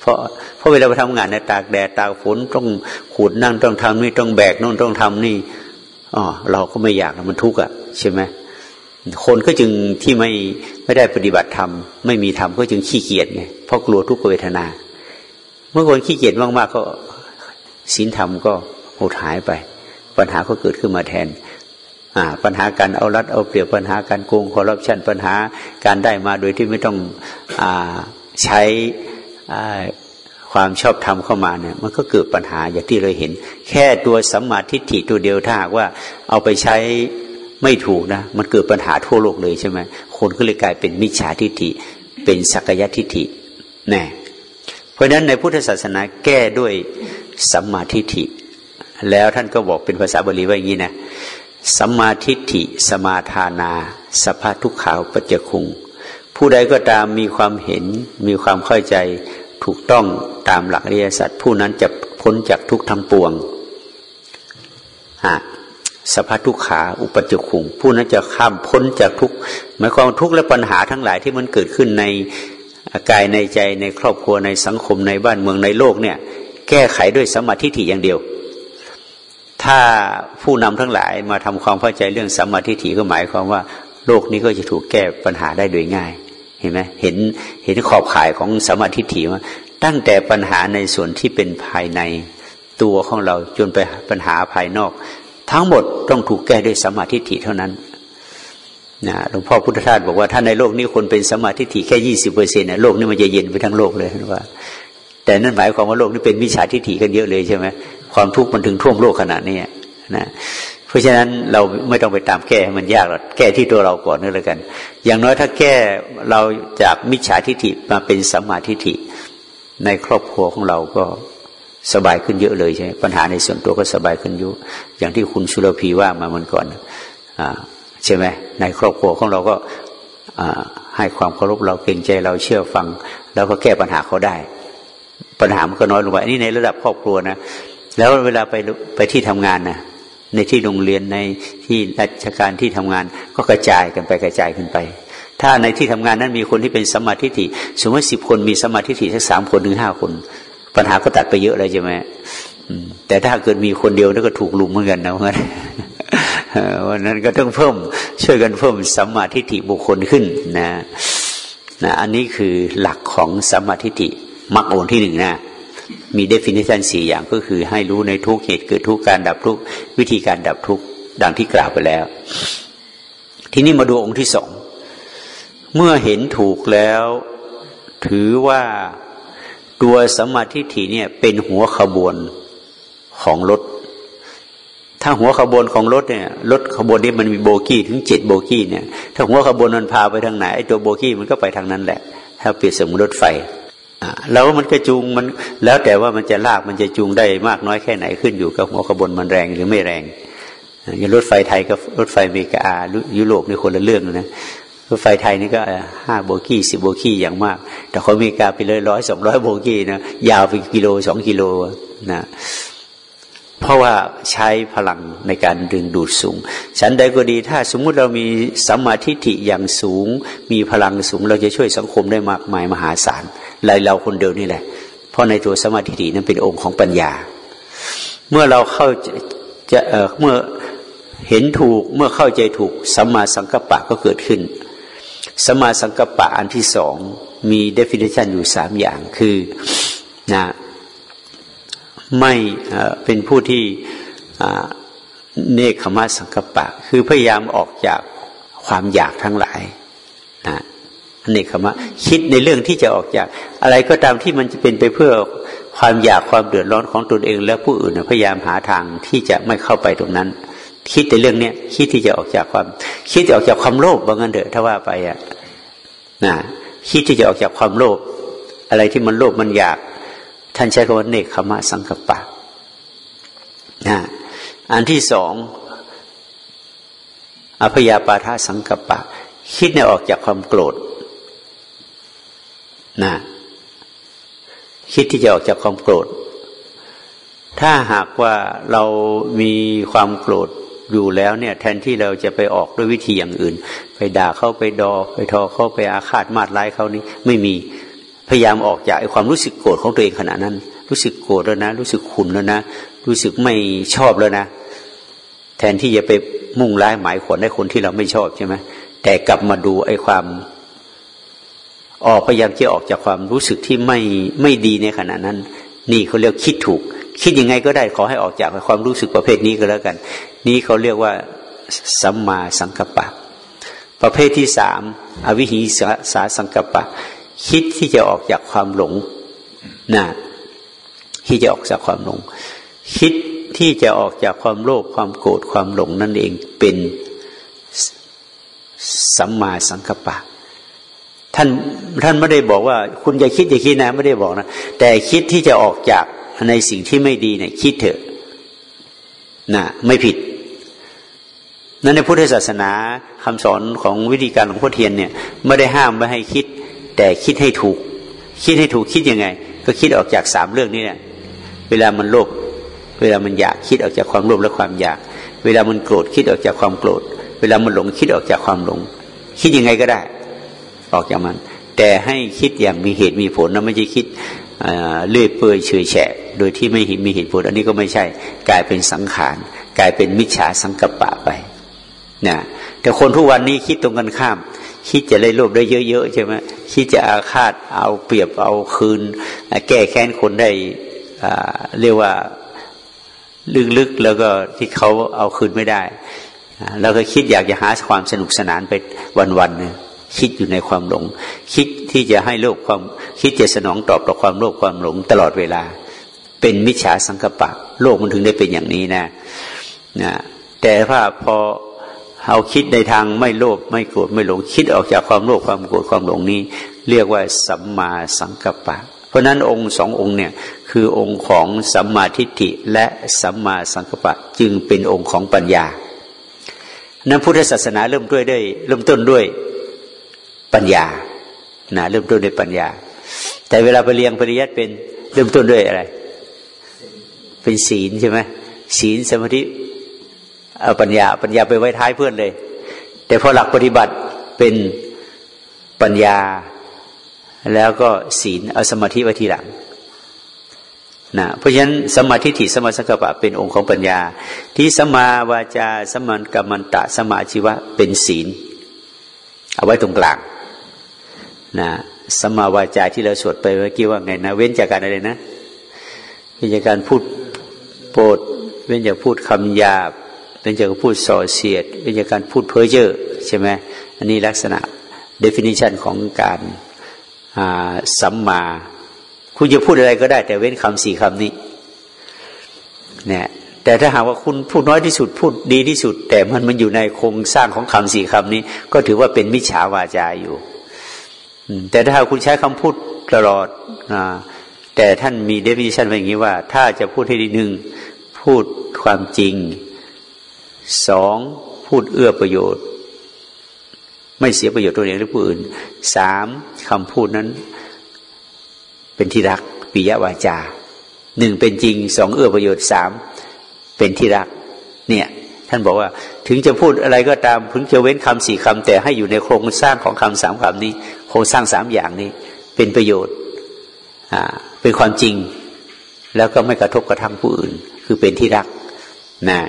เพราะเพราะเวลาไปทำงานในตากแดดตากฝนต้องขูดนั่งต้องทำนี่ต้องแบกนู่นต้องทำนี่อ๋อเราก็ไม่อยากมันทุกข์อะใช่ไหมคนก็จึงที่ไม่ไม่ได้ปฏิบัติธรรมไม่มีธรรมก็จึงขี้เกียจไงเพราะกลัวทุกขเวทนา เมื่อคนขี้เกียจมากๆก็ ศีลธรรมก็หดหายไป ปัญหาก็เกิดขึ้นมาแทนปัญหาการเอารัดเอาเปรียบปัญหาการโกงคอร์รัปชันปัญหาการได้มาโดยที่ไม่ต้องอใช้ความชอบธรรมเข้ามาเนี่ยมันก็เกิดปัญหาอย่างที่เราเห็น แค่ตัวสัมมาทิฏฐิตัวเดียวถ้าหากว่าเอาไปใช้ไม่ถูกนะมันเกิดปัญหาทั่วโลกเลยใช่ไหมคนก็เลยกลายเป็นมิจฉาทิฏฐิเป็นสักยทิฏฐิแน่เพราะฉะนั้นในพุทธศาสนาแก้ด้วย สัมมาทิฏฐิ แล้วท่านก็บอกเป็นภาษาบาลีว่าอย่างนี้นะสัมมาทิฏฐิ สมาทานาสภาทุกขาวปัจจคุง ผู้ใดก็ตามมีความเห็นมีความเข้าใจถูกต้องตามหลักอริยสัจผู้นั้นจะพ้นจากทุกทั้งปวงฮะสภาทุกขาอุปจุขุง ผู้นั้นจะข้ามพ้นจากทุกหมายความทุกและปัญหาทั้งหลายที่มันเกิดขึ้นในกายในใจในครอบครัวในสังคมในบ้านเมืองในโลกเนี่ย แก้ไขด้วยสมาธิถี่อย่างเดียว ถ้าผู้นำทั้งหลายมาทำความเข้าใจเรื่องสมาธิถี่ก็หมายความว่า โลกนี้ก็จะถูกแก้ปัญหาได้โดยง่าย เห็นไหมเห็นเห็นขอบข่ายของสมาธิถี่ว่าตั้งแต่ปัญหาในส่วนที่เป็นภายในตัวของเราจนไปปัญหาภายนอก ทั้งหมดต้องถูกแก้ด้วยสมาธิฐิเท่านั้นนะหลวงพ่อพุทธทาสบอกว่าถ้าในโลกนี้คนเป็นสมาธิฐิแค่ยี่สิบเปอร์เซ็นต์โลกนี้มันจะเย็นไปทั้งโลกเลยว่า แต่นั่นหมายความว่าโลกนี้เป็นมิจฉาทิฏฐิกันเยอะเลยใช่ไหมความทุกข์มันถึงท่วมโลกขนาดนี้นะเพราะฉะนั้นเราไม่ต้องไปตามแก้มันยากหรอกแก้ที่ตัวเราก่อนนี่เลยกัน อย่างน้อยถ้าแก้เราจากมิจฉาทิฏฐิมาเป็นสัมมาทิฏฐิในครอบครัวของเราก็สบายขึ้นเยอะเลยใช่ไหมปัญหาในส่วนตัวก็สบายขึ้นเยอะอย่างที่คุณสุรพีว่ามาเมื่อก่อนอ่าใช่ไหมในครอบครัวของเราก็ให้ความเคารพเราเกรงใจเราเชื่อฟัง แล้วก็แก้ปัญหาเขาได้ ปัญหามันก็น้อยลงไปอันนี้ในระดับครอบครัวนะแล้วเวลาไปไปที่ทำงานนะในที่โรงเรียนในที่ราชการที่ทำงานก็กระจายกันไปกระจายขึ้นไป ถ้าในที่ทำงานนั้นมีคนที่เป็นสมาธิฐิสมมติสิบคนมีสมาธิฐิสักสามคนหรือห้าคน ปัญหาก็ตัดไปเยอะเลยใช่ไหมแต่ถ้าเกิดมีคนเดียวนั่นก็ถูกลุมเหมือนกันนะเพราะวันนั้นก็ต้องเพิ่มช่วยกันเพิ่มสัมมาทิฏฐิบุคคลขึ้นนะนะ อันนี้คือหลักของสัมมาทิฏฐิ มรรคองค์ที่หนึ่งนะมี definition สี่อย่างก็คือให้รู้ในทุกเหตุเกิดทุกการดับทุกวิธีการดับทุกดังที่กล่าวไปแล้ว ทีนี้มาดูองค์ที่สอง เมื่อเห็นถูกแล้ว ถือว่าตัวสมาธิฐิเนี่ยเป็นหัวขบวนของรถ ถ้าหัวขบวนของรถเนี่ยรถขบวนนี้มันมีโบกี้ถึงเจ็ดโบกี้เนี่ย ถ้าหัวขบวนมันพาไปทางไหนไอ้ตัวโบกี้มันก็ไปทางนั้นแหละ ถ้าเปรียบเสมือนรถไฟ แล้วมันก็จูงมันแล้วแต่ว่ามันจะลากมันจะจูงได้มากน้อยแค่ไหนขึ้นอยู่กับหัวขบวนมันแรงหรือไม่แรงอย่างรถไฟไทยกับรถไฟอเมริกายุโรปนี่คนละเรื่องนะรถไฟไทยนี่ก็ห้าโบกี้สิบโบกี้อย่างมาก แต่ของอเมริกาไปเลยร้อยสองร้อยโบกี้นะยาวไปกิโลสองกิโลนะ เพราะว่าใช้พลังในการดึงดูดสูง ฉันใดก็ดีถ้าสมมุติเรามีสัมมาทิฏฐิอย่างสูง มีพลังสูง เราจะช่วยสังคมได้มากมายมหาศาลเราเราคนเดียวนี่แหละ เพราะในตัวสมาธิฏนั้นเป็นองค์ของปัญญา เมื่อเราเข้าจะเเมื่อเห็นถูกเมื่อเข้าใจถูกสัมมาสังกัปปะก็เกิดขึ้นสัมมาสังกัปปะอันที่สองมี definition อยู่สามอย่างคือนะ ไม่เป็นผู้ที่เนคขมาสังกปะ คือพยายามออกจากความอยากทั้งหลายนะเนคขมะคิดในเรื่องที่จะออกจาก อะไรก็ตามที่มันจะเป็นไปเพื่อความอยากความเดือดร้อนของตนเอง และผู้อื่นพยายามหาทางที่จะไม่เข้าไปตรงนั้น คิดในเรื่องเนี้ยคิดที่จะออกจากความ คิดจะออกจากความโลภบางงั้นเถอะถ้าว่าไปอะนะคิดที่จะออกจากความโลภอะไรที่มันโลภมันอยาก ท่านใช้คำว่าเนคขมะสังกปะนะอันที่สองอภยาปาทาสังกปะ คิดในออกจากความโกรธนะคิดที่จะออกจากความโกรธ ถ้าหากว่าเรามีความโกรธอยู่แล้วเนี่ย แทนที่เราจะไปออกด้วยวิธีอย่างอื่น ไปด่าเข้าไปดอ ไปทอเข้าไปอาฆาตมาดร้ายเขานี้ไม่มี พยายามออกจากความรู้สึกโกรธของตัวเองขณะนั้น รู้สึกโกรธแล้วนะ รู้สึกขุนแล้วนะ รู้สึกไม่ชอบแล้วนะ แทนที่จะไปมุ่งร้ายหมายขวนให้คนที่เราไม่ชอบใช่ไหมแต่กลับมาดูไอ้ความออกพยายามจะออกจากความรู้สึกที่ไม่ไม่ดีในขณะนั้น นี่เขาเรียกคิดถูก คิดยังไงก็ได้ขอให้ออกจากความรู้สึกประเภทนี้ก็แล้วกัน นี่เขาเรียกว่าสัมมาสังกัปปะ ประเภทที่สามอวิหิสาสังกัปปะ คิดที่จะออกจากความหลงนะที่จะออกจากความหลง คิดที่จะออกจากความโลภความโกรธความหลงนั่นเองเป็นสัมมาสังกัปปะท่านท่านไม่ได้บอกว่า คุณอย่าคิดอย่าคิดนะไม่ได้บอกนะแต่คิดที่จะออกจากในสิ่งที่ไม่ดีเนี่ยคิดเถอะนะไม่ผิด นั่นในพุทธศาสนาคำสอนของวิธีการหลวงพ่อเทียนเนี่ย ไม่ได้ห้ามไม่ให้คิด แต่คิดให้ถูก คิดให้ถูกคิดยังไง ก็คิดออกจากสามเรื่องนี้เนี่ยเวลามันโลภเวลามันอยากคิดออกจากความโลภและความอยาก เวลามันโกรธคิดออกจากความโกรธ เวลามันหลงคิดออกจากความหลง คิดยังไงก็ได้ ออกจากมัน แต่ให้คิดอย่างมีเหตุมีผลนะไม่ใช่คิดเลื่อยเปื่อยเฉยแฉะโดยที่ไม่เห็นมีเหตุผล อันนี้ก็ไม่ใช่ กลายเป็นสังขาร กลายเป็นมิจฉาสังกัปปะไปนะแต่คนทุกวันนี้คิดตรงกันข้าม คิดจะได้รวบได้เยอะๆใช่ไหมคิดจะอาฆาตเอาเปรียบเอาคืน แก้แค้นคนได้เรียกว่าลึกๆแล้วก็ที่เขาเอาคืนไม่ได้แล้วก็คิดอยากจะหาความสนุกสนานไปวันๆเนี่ยคิดอยู่ในความหลง คิดที่จะให้โลกความ คิดจะสนองตอบต่อความโลภความหลงตลอดเวลา เป็นมิจฉาสังกปะ โลกมันถึงได้เป็นอย่างนี้นะนะแต่ว่าพอ เอาคิดในทางไม่โลภไม่โกรธไม่หลงคิดออกจากความโลภความโกรธความหลงนี้ เรียกว่าสัมมาสังกัปปะ เพราะนั้นองค์สององค์เนี่ยคือองค์ของสัมมาทิฏฐิและสัมมาสังกัปปะจึงเป็นองค์ของปัญญา นั้นพุทธศาสนาเริ่มด้วยได้เริ่มต้นด้วยปัญญานะเริ่มต้นด้วยปัญญา แต่เวลาไปเรียงปริยัติเป็นเริ่มต้นด้วยอะไร เป็นศีลใช่ไหมศีลสมาธิ เอาปัญญา ปัญญาไปไว้ท้ายเพื่อนเลย แต่พอหลักปฏิบัติเป็นปัญญา แล้วก็ศีลเอาสมาธิไว้ทีหลังนะเพราะฉะนั้นสมาธิถิสมาสังกปะเป็นองค์ของปัญญา ที่สมาวาจาสมันกรรมันตะสมาชีวะเป็นศีล เอาไว้ตรงกลางนะสมาวาจาที่เราสวดไปเมื่อกี้ว่าไงนะ เว้นจากการอะไรนะเว้นจากการพูดโปรดเว้นจากพูดคำหยาบ เว้นจากพูดส่อเสียดเว้นจากการพูดเพ้อเจ้อใช่ไหมอันนี้ลักษณะ definition ของการสัมมา คุณจะพูดอะไรก็ได้ แต่เว้นคำสี่คำนี้เนี่ยแต่ถ้าหากว่าคุณพูดน้อยที่สุดพูดดีที่สุด แต่มันมันอยู่ในโครงสร้างของคำสี่คำนี้ ก็ถือว่าเป็นมิจฉาวาจาอยู่แต่ถ้าคุณใช้คำพูดตลอดอแต่ท่านมีเดฟิเนชันไว้อย่างนี้ว่า ถ้าจะพูดให้ดีหนึ่งพูดความจริง สองพูดเอื้อประโยชน์ ไม่เสียประโยชน์ตัวเองหรือผู้อื่นสามคำพูดนั้น เป็นที่รักปิยวาจาหนึ่งเป็นจริงสองเอื้อประโยชน์สามเป็นที่รัก เนี่ย ท่านบอกว่า ถึงจะพูดอะไรก็ตามถึงจะเว้นคำสี่คำแต่ให้อยู่ในโครงสร้างของคำสามคำนี้ โครงสร้างสามอย่างนี้ เป็นประโยชน์เป็นความจริง แล้วก็ไม่กระทบกระทั่งผู้อื่น คือเป็นที่รักนะ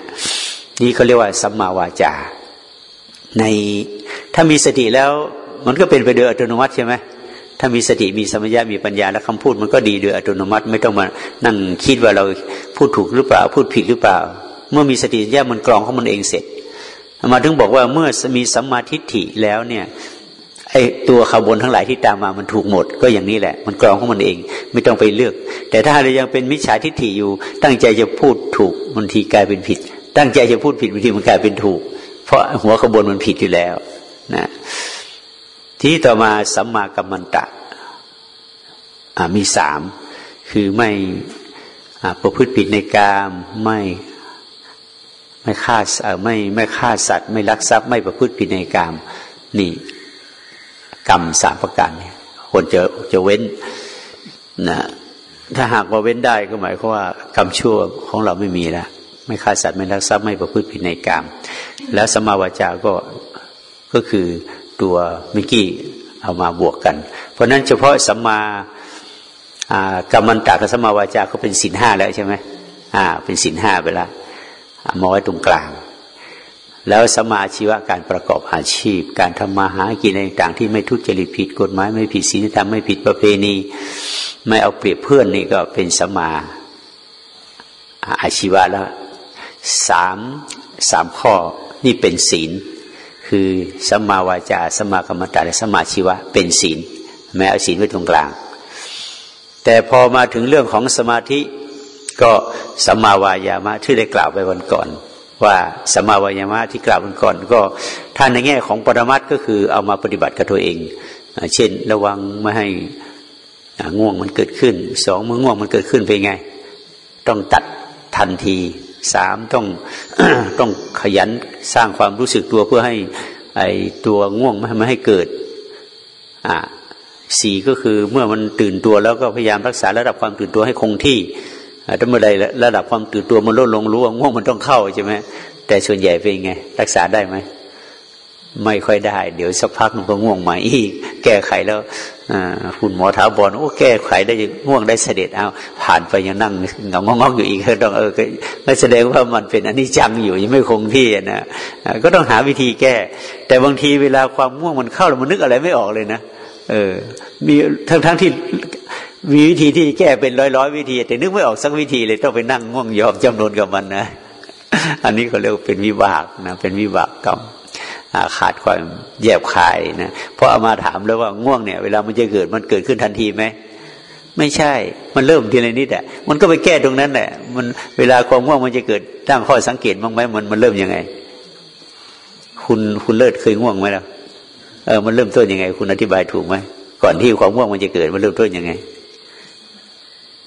นี่เขาเรียกว่าสัมมาวาจา ในถ้ามีสติแล้ว มันก็เป็นไปโดยอัตโนมัติใช่ไหมถ้ามีสติมีสมัญญามีปัญญาและคำพูดมันก็ดีโดยอัตโนมัติ ไม่ต้องมานั่งคิดว่าเราพูดถูกหรือเปล่า พูดผิดหรือเปล่า เมื่อมีสติแยกมันกรองของมันเองเสร็จมาถึงบอกว่าเมื่อมีสัมมาทิฏฐิแล้วเนี่ยไอตัวขบวนทั้งหลายที่ตามมามันถูกหมด ก็อย่างนี้แหละ มันกรองของมันเอง ไม่ต้องไปเลือก แต่ถ้าเรายังเป็นมิจฉาทิฏฐิอยู่ ตั้งใจจะพูดถูกบางทีกลายเป็นผิด ตั้งใจจะพูดผิดบางทีมันกลายเป็นถูก เพราะหัวขบวนมันผิดอยู่แล้วนะที่ต่อมาสัมมากัมมันตะมีสามคือไม่ประพฤติผิดในกามไม่ไม่ฆ่าไม่ไม่ฆ่าสัตว์ ไม่ลักทรัพย์ ไม่ประพฤติผิดในกาม นี่ กรรมสามประการเนี่ยคนจะจะเว้นนะถ้าหากว่าเว้นได้ก็หมายความว่ากรรมชั่วของเราไม่มีแล้ว ไม่ฆ่าสัตว์ไม่ลักทรัพย์ไม่ประพฤติผิดในกาม แล้วสมาวาจาก็ก็คือตัวเมื่อกี้เอามาบวกกัน เพราะนั้นเฉพาะสัมมากรรมันตากับสมาวาจาก็เป็นสินห้าแล้วใช่ไหมอ่า เป็นสินห้าไปแล้วมาไว้ตรงกลาง แล้วสมาชีวะการประกอบอาชีพ การทำมาหากินในต่างที่ไม่ทุจริตผิดกฎหมายไม่ผิดศีลธรรมไม่ผิดประเพณี ไม่เอาเปรียบเพื่อนนี่ก็เป็นสมาอาชีวะแล้ว สามสามข้อนี่เป็นศีล คือสมาวาจาสมากรรมตาและสมาชีวะ เป็นศีล แม้เอาศีลไว้ตรงกลาง แต่พอมาถึงเรื่องของสมาธิก็สัมมาวายามะที่ได้กล่าวไปวันก่อน ว่าสัมมาวายามะที่กล่าววันก่อน ก็ท่านในแง่ของปรมัตก็คือเอามาปฏิบัติกับตัวเอง เช่นระวังไม่ให้ง่วงมันเกิดขึ้นสองเมื่อง่วงมันเกิดขึ้นเป็นไง ต้องตัดทันที สามต้องต้องขยันสร้างความรู้สึกตัวเพื่อให้ไอตัวง่วงไม่ให้เกิด อ่าสี่ก็คือเมื่อมันตื่นตัวแล้วก็พยายามรักษาระดับความตื่นตัวให้คงที่ถ้าเมื่อใดระดับความตื่นตัวมันลดลงรู้ว่าง่วงมันต้องเข้าใช่ไหมแต่ส่วนใหญ่เป็นไง รักษาได้ไหม ไม่ค่อยได้ เดี๋ยวสักพักมันก็ง่วงใหม่อีก แก้ไขแล้วคุณหมอถาบอลโอ้แก้ไขได้ง่วงได้เสด็จเอาผ่านไปยังนั่งเงางงอยู่อีกต้องเออก็แสดงว่ามันเป็นอันนี้จังอยู่ยังไม่คงที่นะก็ต้องหาวิธีแก้ แต่บางทีเวลาความง่วงมันเข้าแล้วมันนึกอะไรไม่ออกเลยนะเออ มีทั้งทั้งที่มีวิธีที่แก้เป็นร้อยร้อยวิธี แต่นึกไม่ออกสักวิธีเลยต้องไปนั่งง่วงยอมจำนวนกับมันนะอันนี้เขาเรียกเป็นวิบากนะเป็นวิบากกรรม ขาดความแยบคายนะเพราะเอามาถามแล้วว่าง่วงเนี่ย เวลามันจะเกิดมันเกิดขึ้นทันทีไหมไม่ใช่ มันเริ่มทีละนิดอะมันก็ไปแก้ตรงนั้นแหละมันเวลาความง่วงมันจะเกิดตั้งข้อสังเกตบ้างไหมมันมันเริ่มยังไง คุณคุณเลิศเคยง่วงไหมล่ะเออมันเริ่มต้นยังไง คุณอธิบายถูกไหมก่อนที่ความง่วงมันจะเกิดมันเริ่มต้นยังไง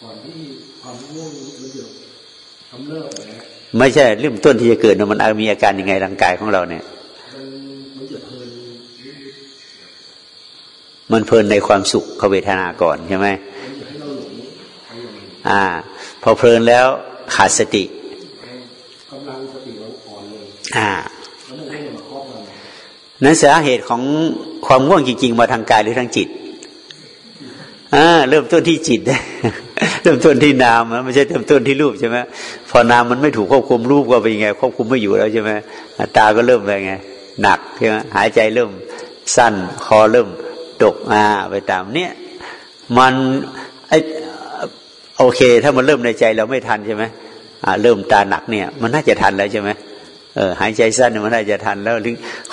ก่อนที่ความง่วงมันจะกำเริบไม่ใช่เริ่มต้นที่จะเกิดมันมีอาการยังไงร่างกายของเราเนี่ย มันเพลินในความสุขเขเวทนาก่อนใช่ไหมอ่า พอเพลินแล้วขาดสติกำลังสติอ่อนเลยอ่านั้นสาเหตุของความง่วงจริง ๆ มาทางกายหรือทางจิตอ่าเริ่มต้นที่จิตเริ่มต้นที่นามไม่ใช่เริ่มต้นที่รูปใช่ไหมพอนามมันไม่ถูกควบคุมรูปก็เป็นยังไงควบคุมไม่อยู่แล้วใช่ไหมตาก็เริ่มไปไง หนักใช่ไหมหายใจเริ่มสั้นคอเริ่ม ตกอ่าไปตามเนี้ยมันไอโอเค ถ้ามันเริ่มในใจเราไม่ทันใช่ไหมอ่าเริ่มตาหนักเนี่ย มันน่าจะทันแล้วใช่ไหมเออหายใจสั้นมันน่าจะทันแล้ว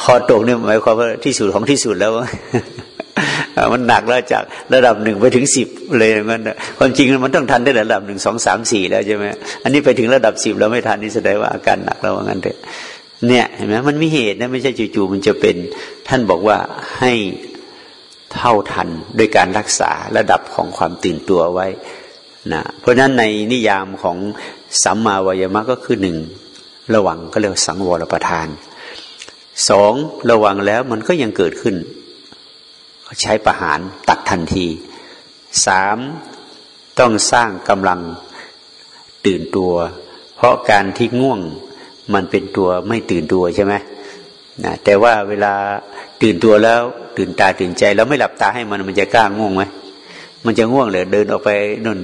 คอตกเนี่ยหมายความว่าที่สุดของที่สุดแล้วมันหนักแล้วจากระดับหนึ่งไปถึงสิบเลยมันความจริงมันต้องทันได้ระดับหนึ่งสองสามสี่แล้วใช่ไหมอันนี้ไปถึงระดับสิบเราไม่ทันนี่แสดงว่าอาการหนักแล้วว่างั้นเถอะเนี่ยเห็นไหมมันมีเหตุนะไม่ใช่จู่ๆมันจะเป็น ท่านบอกว่าให้ เท่าทันโดยการรักษาระดับของความตื่นตัวไว้นะเพราะฉะนั้นในนิยามของสัมมาวายมะก็คือหนึ่งระวังก็เรียกสังวรประทานสองระวังแล้วมันก็ยังเกิดขึ้น ใช้ประหารตัดทันทีสามต้องสร้างกำลังตื่นตัว เพราะการที่ง่วงมันเป็นตัวไม่ตื่นตัวใช่ไหม นะแต่ว่าเวลาตื่นตัวแล้วตื่นตาตื่นใจ แล้วไม่หลับตาให้มันมันจะกล้าง่วงไหมมันจะง่วงเลยเดินออกไปนุ่น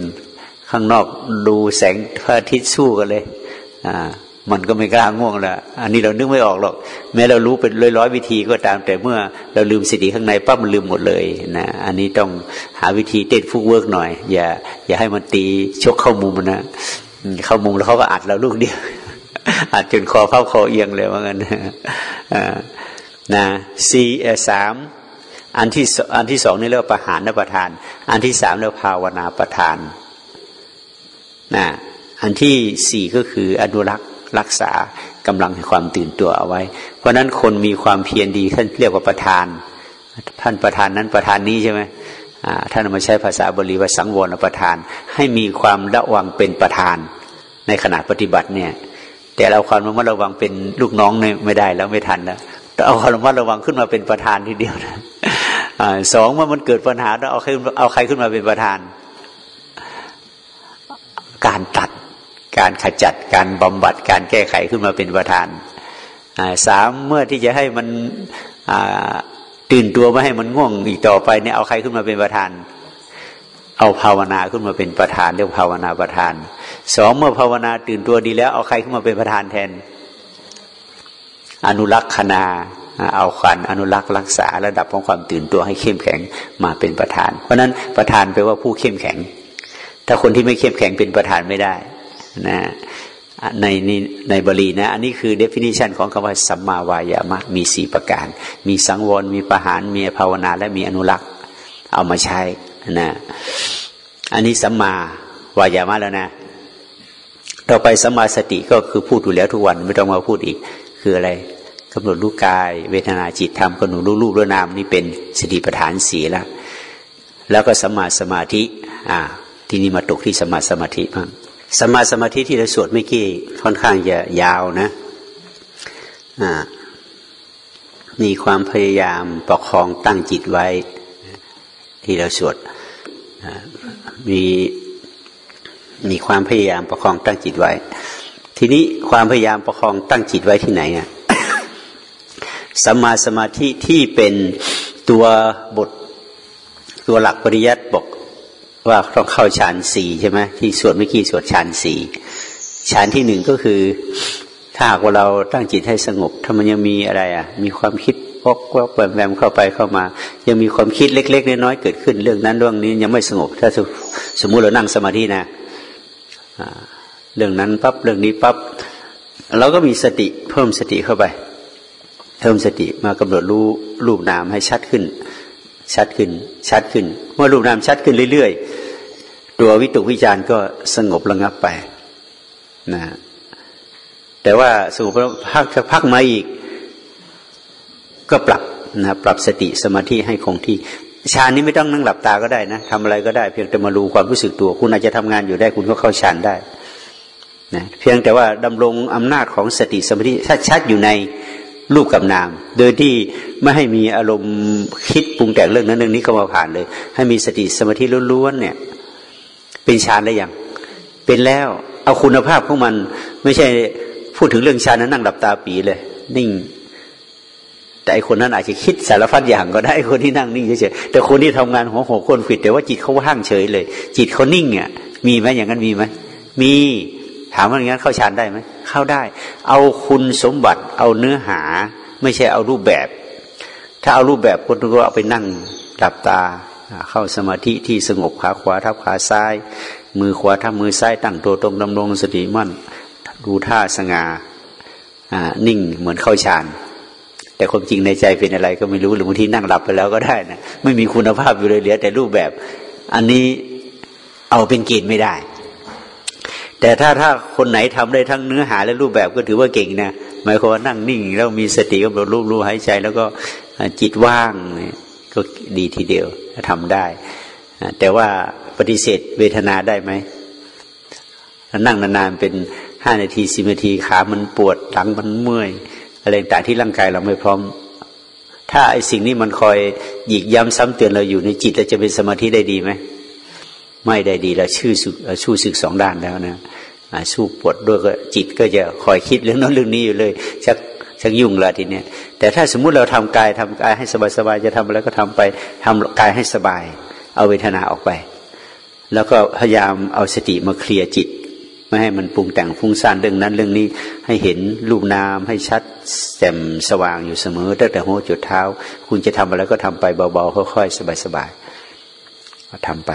ข้างนอกดูแสงพระอาทิตย์สู้กันเลย อ่า มันก็ไม่กล้าง่วงละอันนี้เรานึกไม่ออกหรอก แม้เรารู้เป็นร้อยร้อยวิธีก็ตามแต่เมื่อเราลืมสติข้างในปั๊บมันลืมหมดเลยนะอันนี้ต้องหาวิธีเต้นฟุกเวิร์กหน่อย อย่า อย่าให้มันตีชกเข้ามุมนะเข้ามุมแล้วเขาก็อัดเราลูกเดียวอัดจนคอเข้าคอเอียงเลยว่างั้น นะสี่สามอันที่อันที่สองนี่เรียกว่าประหารประทาน อันที่สามเรียกภาวนาประทานนะอันที่สี่ก็คืออนุรักษ์รักษากำลังความตื่นตัวเอาไว้ เพราะนั้นคนมีความเพียรดีท่านเรียกว่าประธาน ท่านประธานนั้นประธานนี้ใช่ไหมท่านมาใช้ภาษาบาลีว่าสังวรประธาน ให้มีความระวังเป็นประธาน ในขณะปฏิบัติเนี่ย แต่เราความระมัดระวังเป็นลูกน้องเนี่ยไม่ได้แล้วไม่ทันแล้วเอาความระมัดระวังขึ้นมาเป็นประธานทีเดียวนะสองเมื่อมันเกิดปัญหาเราเอาใครเอาใครขึ้นมาเป็นประธาน การตัดการขจัดการบำบัดการแก้ไขขึ้นมาเป็นประธานสามเมื่อที่จะให้มันตื่นตัวไม่ให้มันง่วงอีกต่อไปเนี่ยเอาใครขึ้นมาเป็นประธาน เอาภาวนาขึ้นมาเป็นประธานเรียกภาวนาประธาน สองเมื่อภาวนาตื่นตัวดีแล้ว เอาใครขึ้นมาเป็นประธานแทน อนุรักษณาเอาขวัญอนุรักษ์รักษาระดับของความตื่นตัวให้เข้มแข็งมาเป็นประธาน เพราะนั้นประธานแปลว่าผู้เข้มแข็ง ถ้าคนที่ไม่เข้มแข็งเป็นประธานไม่ได้นะในในในบาลีนะ อันนี้คือ definition ของคำว่าสัมมาวายามะมีสี่ประการ มีสังวร มีประหาร มีภาวนา และมีอนุรักษ์เอามาใช้นะ อันนี้สัมมาวายามะแล้วนะ ต่อไปสมาสติก็คือพูดอยู่แล้วทุกวันไม่ต้องมาพูดอีก คืออะไรกำหนดรู้กาย เวทนาจิตธรรมกำหนดรู้รูปรู้นามนี่เป็นสติปัฏฐานสีแล้วแล้วก็สมาสมาธิ อ่า ที่นี่มาตกที่สมาสมาธิบ้างสมาสมาธิที่เราสวดเมื่อกี้ค่อนข้างจะยาวนะ อ่า มีความพยายามประคองตั้งจิตไว้ ที่เราสวดมี มีความพยายามประคองตั้งจิตไว้ ทีนี้ความพยายามประคองตั้งจิตไว้ที่ไหนอะสัมมาสมาธิที่เป็นตัวบทตัวหลักปริยัติบอกว่าต้องเข้าฌานสี่ใช่ไหมที่สวดเมื่อกี้สวดฌานสี่ฌานที่หนึ่งก็คือ ถ้าหากว่าเราตั้งจิตให้สงบถ้ามันยังมีอะไรอะ มีความคิดวกวอกแวมแวมเข้าไปเข้ามา ยังมีความคิดเล็ก ๆ น้อยๆเกิดขึ้นเรื่องนั้นเรื่องนี้ยังไม่สงบ ถ้าสมมุติเรานั่งสมาธินะ เรื่องนั้นปั๊บเรื่องนี้ปั๊บเราก็มีสติเพิ่มสติเข้าไป เพิ่มสติมากำหนดรู้รูปนามให้ชัดขึ้น ชัดขึ้น ชัดขึ้น เมื่อรูปนามชัดขึ้นเรื่อยๆ ตัววิตกวิจารก็สงบระงับไปนะแต่ว่าสงบพักพักมาอีก ก็ปรับนะปรับสติสมาธิให้คงที่ ฌานนี้ไม่ต้องนั่งหลับตาก็ได้นะทำอะไรก็ได้เพียงแต่มารู้ความรู้สึกตัว คุณอาจจะทำงานอยู่ได้คุณก็เข้าฌานได้นะเพียงแต่ว่าดำรงอำนาจของสติสมาธิชัดอยู่ในรูปกับนาม โดยที่ไม่ให้มีอารมณ์คิดปรุงแต่งเรื่องนั้นเรื่องนี้เข้ามาผ่านเลย ให้มีสติสมาธิล้วนๆเนี่ย เป็นฌานได้ยังเป็นแล้วเอาคุณภาพของมัน ไม่ใช่พูดถึงเรื่องฌานนั้นนั่งหลับตาปีเลย นิ่ง แต่ไอคนนั้นอาจจะคิดสารพัดอย่างก็ได้คนที่นั่งนิ่งเฉยๆแต่คนที่ทำงานหัวหกคนผิด แต่ว่าจิตเขาว่างเฉยเลย จิตเขานิ่งอะมีไหมอย่างนั้นมีไหมมีถามว่าอย่างนั้นเข้าฌานได้ไหมเข้าได้ เอาคุณสมบัติเอาเนื้อหา ไม่ใช่เอารูปแบบ ถ้าเอารูปแบบคนก็เอาไปนั่งหลับตาเข้าสมาธิที่สงบขาขวาทับขาซ้าย มือขวาทับมือซ้ายตั้งตัวตรงดำรงสติมั่นดูท่าสง่านิ่งเหมือนเข้าฌาน แต่ความจริงในใจเป็นอะไรก็ไม่รู้หรือบางทีนั่งหลับไปแล้วก็ได้นะไม่มีคุณภาพอยู่เลยเหลือ แต่รูปแบบ อันนี้เอาเป็นเกณฑ์ไม่ได้ แต่ถ้าถ้าคนไหนทำได้ทั้งเนื้อหาและรูปแบบก็ถือว่าเก่งนะหมายความว่านั่งนิ่ง แล้วมีสติก็แบบรู้รู้หายใจ แล้วก็จิตว่างก็ดีทีเดียวทำได้ แต่ว่าปฏิเสธเวทนาได้ไหมนั่งนานๆเป็นห้านาทีสิบนาทีขามันปวดหลังมันเมื่อย อะไรต่างที่ร่างกายเราไม่พร้อม ถ้าไอ้สิ่งนี้มันคอยหยิกย้ำซ้ำเตือนเราอยู่ในจิตเราจะเป็นสมาธิได้ดีไหมไม่ได้ดีแล้วชื่อสู้ศึกสองด้านแล้วนะสู้ปวดด้วยก็จิตก็จะคอยคิดเรื่องนั้นเรื่องนี้อยู่เลยชักชักยุ่งละทีเนี้ยแต่ถ้าสมมุติเราทำกายทำกายให้สบายๆจะทำอะไรก็ทำไปทำกายให้สบาย เอาเวทนาออกไป แล้วก็พยายามเอาสติมาเคลียร์จิต ไม่ให้มันปรุงแต่งฟุ้งซ่านเรื่องนั้นเรื่องนี้ ให้เห็นรูปนามให้ชัดแจ่มสว่างอยู่เสมอตั้งแต่หัวจุดเท้า คุณจะทำอะไรก็ทำไปเบาๆค่อยๆสบายๆทำไป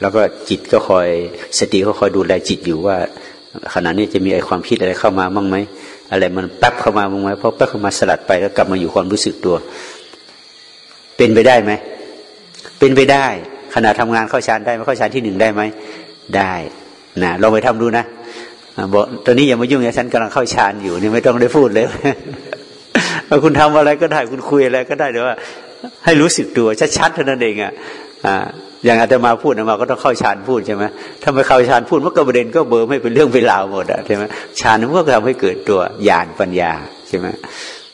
แล้วก็จิตก็คอยสติก็คอยดูแลจิตอยู่ว่าขณะนี้จะมีไอความคิดอะไรเข้ามาบ้างไหมอะไรมันแป๊บเข้ามาบ้างไหมพอแป๊บเข้ามาสลัดไปแล้วกลับมาอยู่ความรู้สึกตัว เป็นไปได้ไหมเป็นไปได้ ขณะทำงานเข้าฌานได้ไหมเข้าฌานที่หนึ่งได้ไหมได้ นะลองไปทำดูนะบอกตอนนี้อย่ามายุ่งอย่าฉันกำลังเข้าฌานอยู่นี่ไม่ต้องได้พูดเลยคุณทำอะไรก็ได้คุณคุยอะไรก็ได้แต่ว่า ให้รู้สึกตัวชัดๆเท่านั้นเองอะอย่างอาตมาพูดอามาก็ต้องเข้าฌานพูดใช่ไหมถ้าไม่เข้าฌานพูดมันก็ประเด็นก็เบอร์ไม่เป็นเรื่องเป็นราวหมดอะใช่ไหมฌานมันก็ทำให้เกิดตัวญาณปัญญาใช่ไหม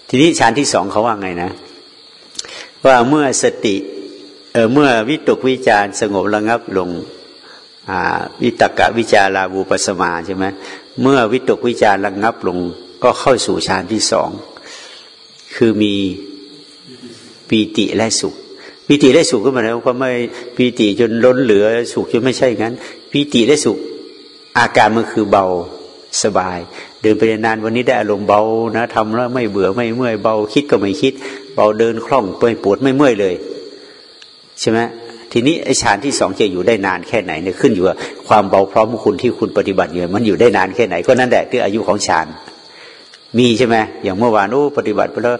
ทีนี้ฌานที่สองเขาว่าไงนะ ว่าเมื่อสติเออเมื่อวิตกวิจารสงบระงับลง วิตกะวิจาราบูปสมาใช่ไหมเมื่อวิตกวิจารระงับลงก็เข้าสู่ฌานที่สองคือมีปีติและสุขปีติได้สุขก็หมายความไม่ปีติจนล้นเหลือสุขจนไม่ใช่งั้นปีติได้สุขอาการมันคือเบาสบาย เดินไปนานวันนี้ได้อารมณ์เบานะทำแล้วไม่เบื่อไม่เมื่อยเบาคิดก็ไม่คิด เบาเดินคล่องไม่ปวดไม่เมื่อยเลย ใช่ไหม ทีนี้ไอ้ฌานที่สองจะอยู่ได้นานแค่ไหนเนี่ยขึ้นอยู่กับความเบาพร้อมของคุณที่คุณปฏิบัติอยู่มันอยู่ได้นานแค่ไหนก็นั่นแหละที่อายุของฌานมีใช่ไหมอย่างเมื่อวานโอ้ปฏิบัติไปแล้ว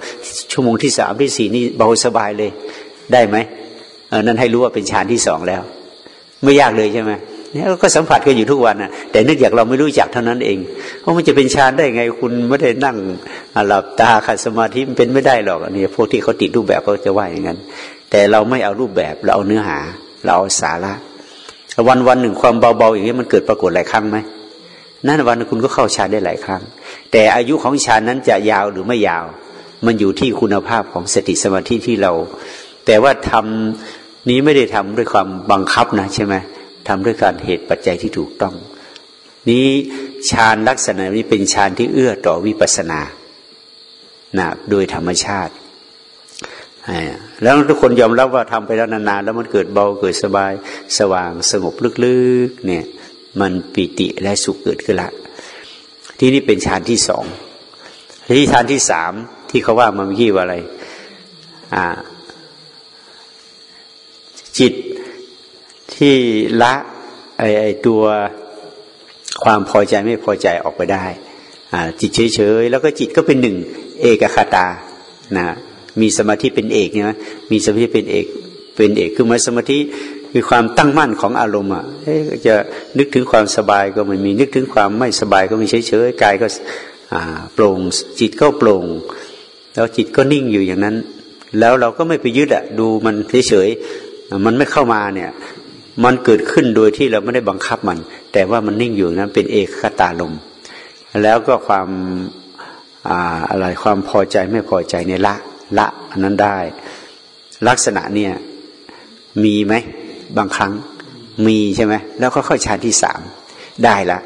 ชั่วโมงที่สามที่สี่นี่เบาสบายเลย ได้ไหมเออนั่นให้รู้ว่าเป็นฌานที่สองแล้ว ไม่ยากเลยใช่ไหมเนี่ยก็สัมผัสกันอยู่ทุกวันนะแต่เนื่องจากเราไม่รู้จักเท่านั้นเองเพราะมันจะเป็นฌานได้ไงคุณไม่ได้นั่งหลับตาขัดสมาธิมันเป็นไม่ได้หรอกอันนี้พวกที่เขาติดรูปแบบเขาจะว่าอย่างนั้น แต่เราไม่เอารูปแบบเราเอาเนื้อหา เราเอาสาระวันวันหนึ่งความเบาๆอย่างนี้มันเกิดปรากฏหลายครั้งไหมนั่นวันคุณก็เข้าฌานได้หลายครั้ง แต่อายุของฌานนั้นจะยาวหรือไม่ยาว มันอยู่ที่คุณภาพของสติสมาธิที่เรา แต่ว่าทำนี้ไม่ได้ทำด้วยความบังคับนะใช่ไหมทำด้วยการเหตุปัจจัยที่ถูกต้อง นี้ฌานลักษณะนี้เป็นฌานที่เอื้อต่อวิปัสสนานะโดยธรรมชาติ แล้วทุกคนยอมรับว่าทำไปแล้วนานๆแล้วมันเกิดเบาเกิดสบายสว่างสงบลึกๆเนี่ย มันปิติและสุขเกิดขึ้นละ ที่นี่เป็นฌานที่สองที่ฌานที่สามที่เขาว่ามาเมื่อกี้ว่าอะไร อ่า จิตที่ละไอไอตัวความพอใจไม่พอใจออกไปได้จิตเฉยๆแล้วก็จิตก็เป็นหนึ่งเอกคตานะ มีสมาธิเป็นเอกเนี่ยมีสมาธิเป็นเอกเป็นเอกคือมาสมาธิมีความตั้งมั่นของอารมณ์อะจะนึกถึงความสบายก็ไม่มีนึกถึงความไม่สบายก็ไม่เฉยเฉยกายก็โปร่งจิตก็โปร่ง แล้วจิตก็นิ่งอยู่อย่างนั้น แล้วเราก็ไม่ไปยึดอะดูมันเฉยๆมันไม่เข้ามาเนี่ย มันเกิดขึ้นโดยที่เราไม่ได้บังคับมัน แต่ว่ามันนิ่งอยู่นั้นเป็นเอกคตาลมแล้วก็ความอะไรความพอใจไม่พอใจในละ ละอันนั้นได้ ลักษณะเนี่ยมีไหมบางครั้งมีใช่ไหมแล้วก็เข้าฌานที่สามได้ละ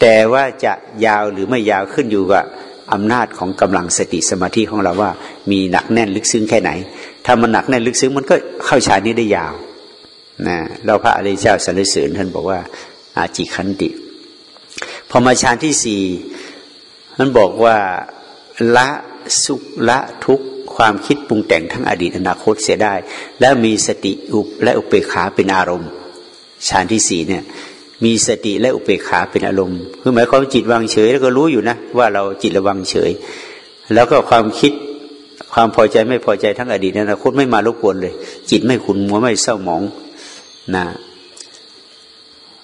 แต่ว่าจะยาวหรือไม่ยาวขึ้นอยู่กับอำนาจของกำลังสติสมาธิของเราว่า มีหนักแน่นลึกซึ้งแค่ไหน ถ้ามันหนักแน่นลึกซึ้งมันก็เข้าฌานนี้ได้ยาวนะเราพระอริยเจ้าสรรเสริญท่านบอกว่า อาจิคันติ พอมาฌานที่สี่ท่านบอกว่าละสุขละทุก ความคิดปรุงแต่งทั้งอดีตอนาคตเสียได้ แล้วมีสติอุปและอุเบกขาเป็นอารมณ์ฌานที่สี่เนี่ย มีสติและอุเบกขาเป็นอารมณ์ คือหมายความจิตวางเฉย แล้วก็รู้อยู่นะ ว่าเราจิตระวังเฉย แล้วก็ความคิดความพอใจไม่พอใจทั้งอดีตอนาคตไม่มารบกวนเลย จิตไม่ขุนมัวไม่เศร้าหมองนะ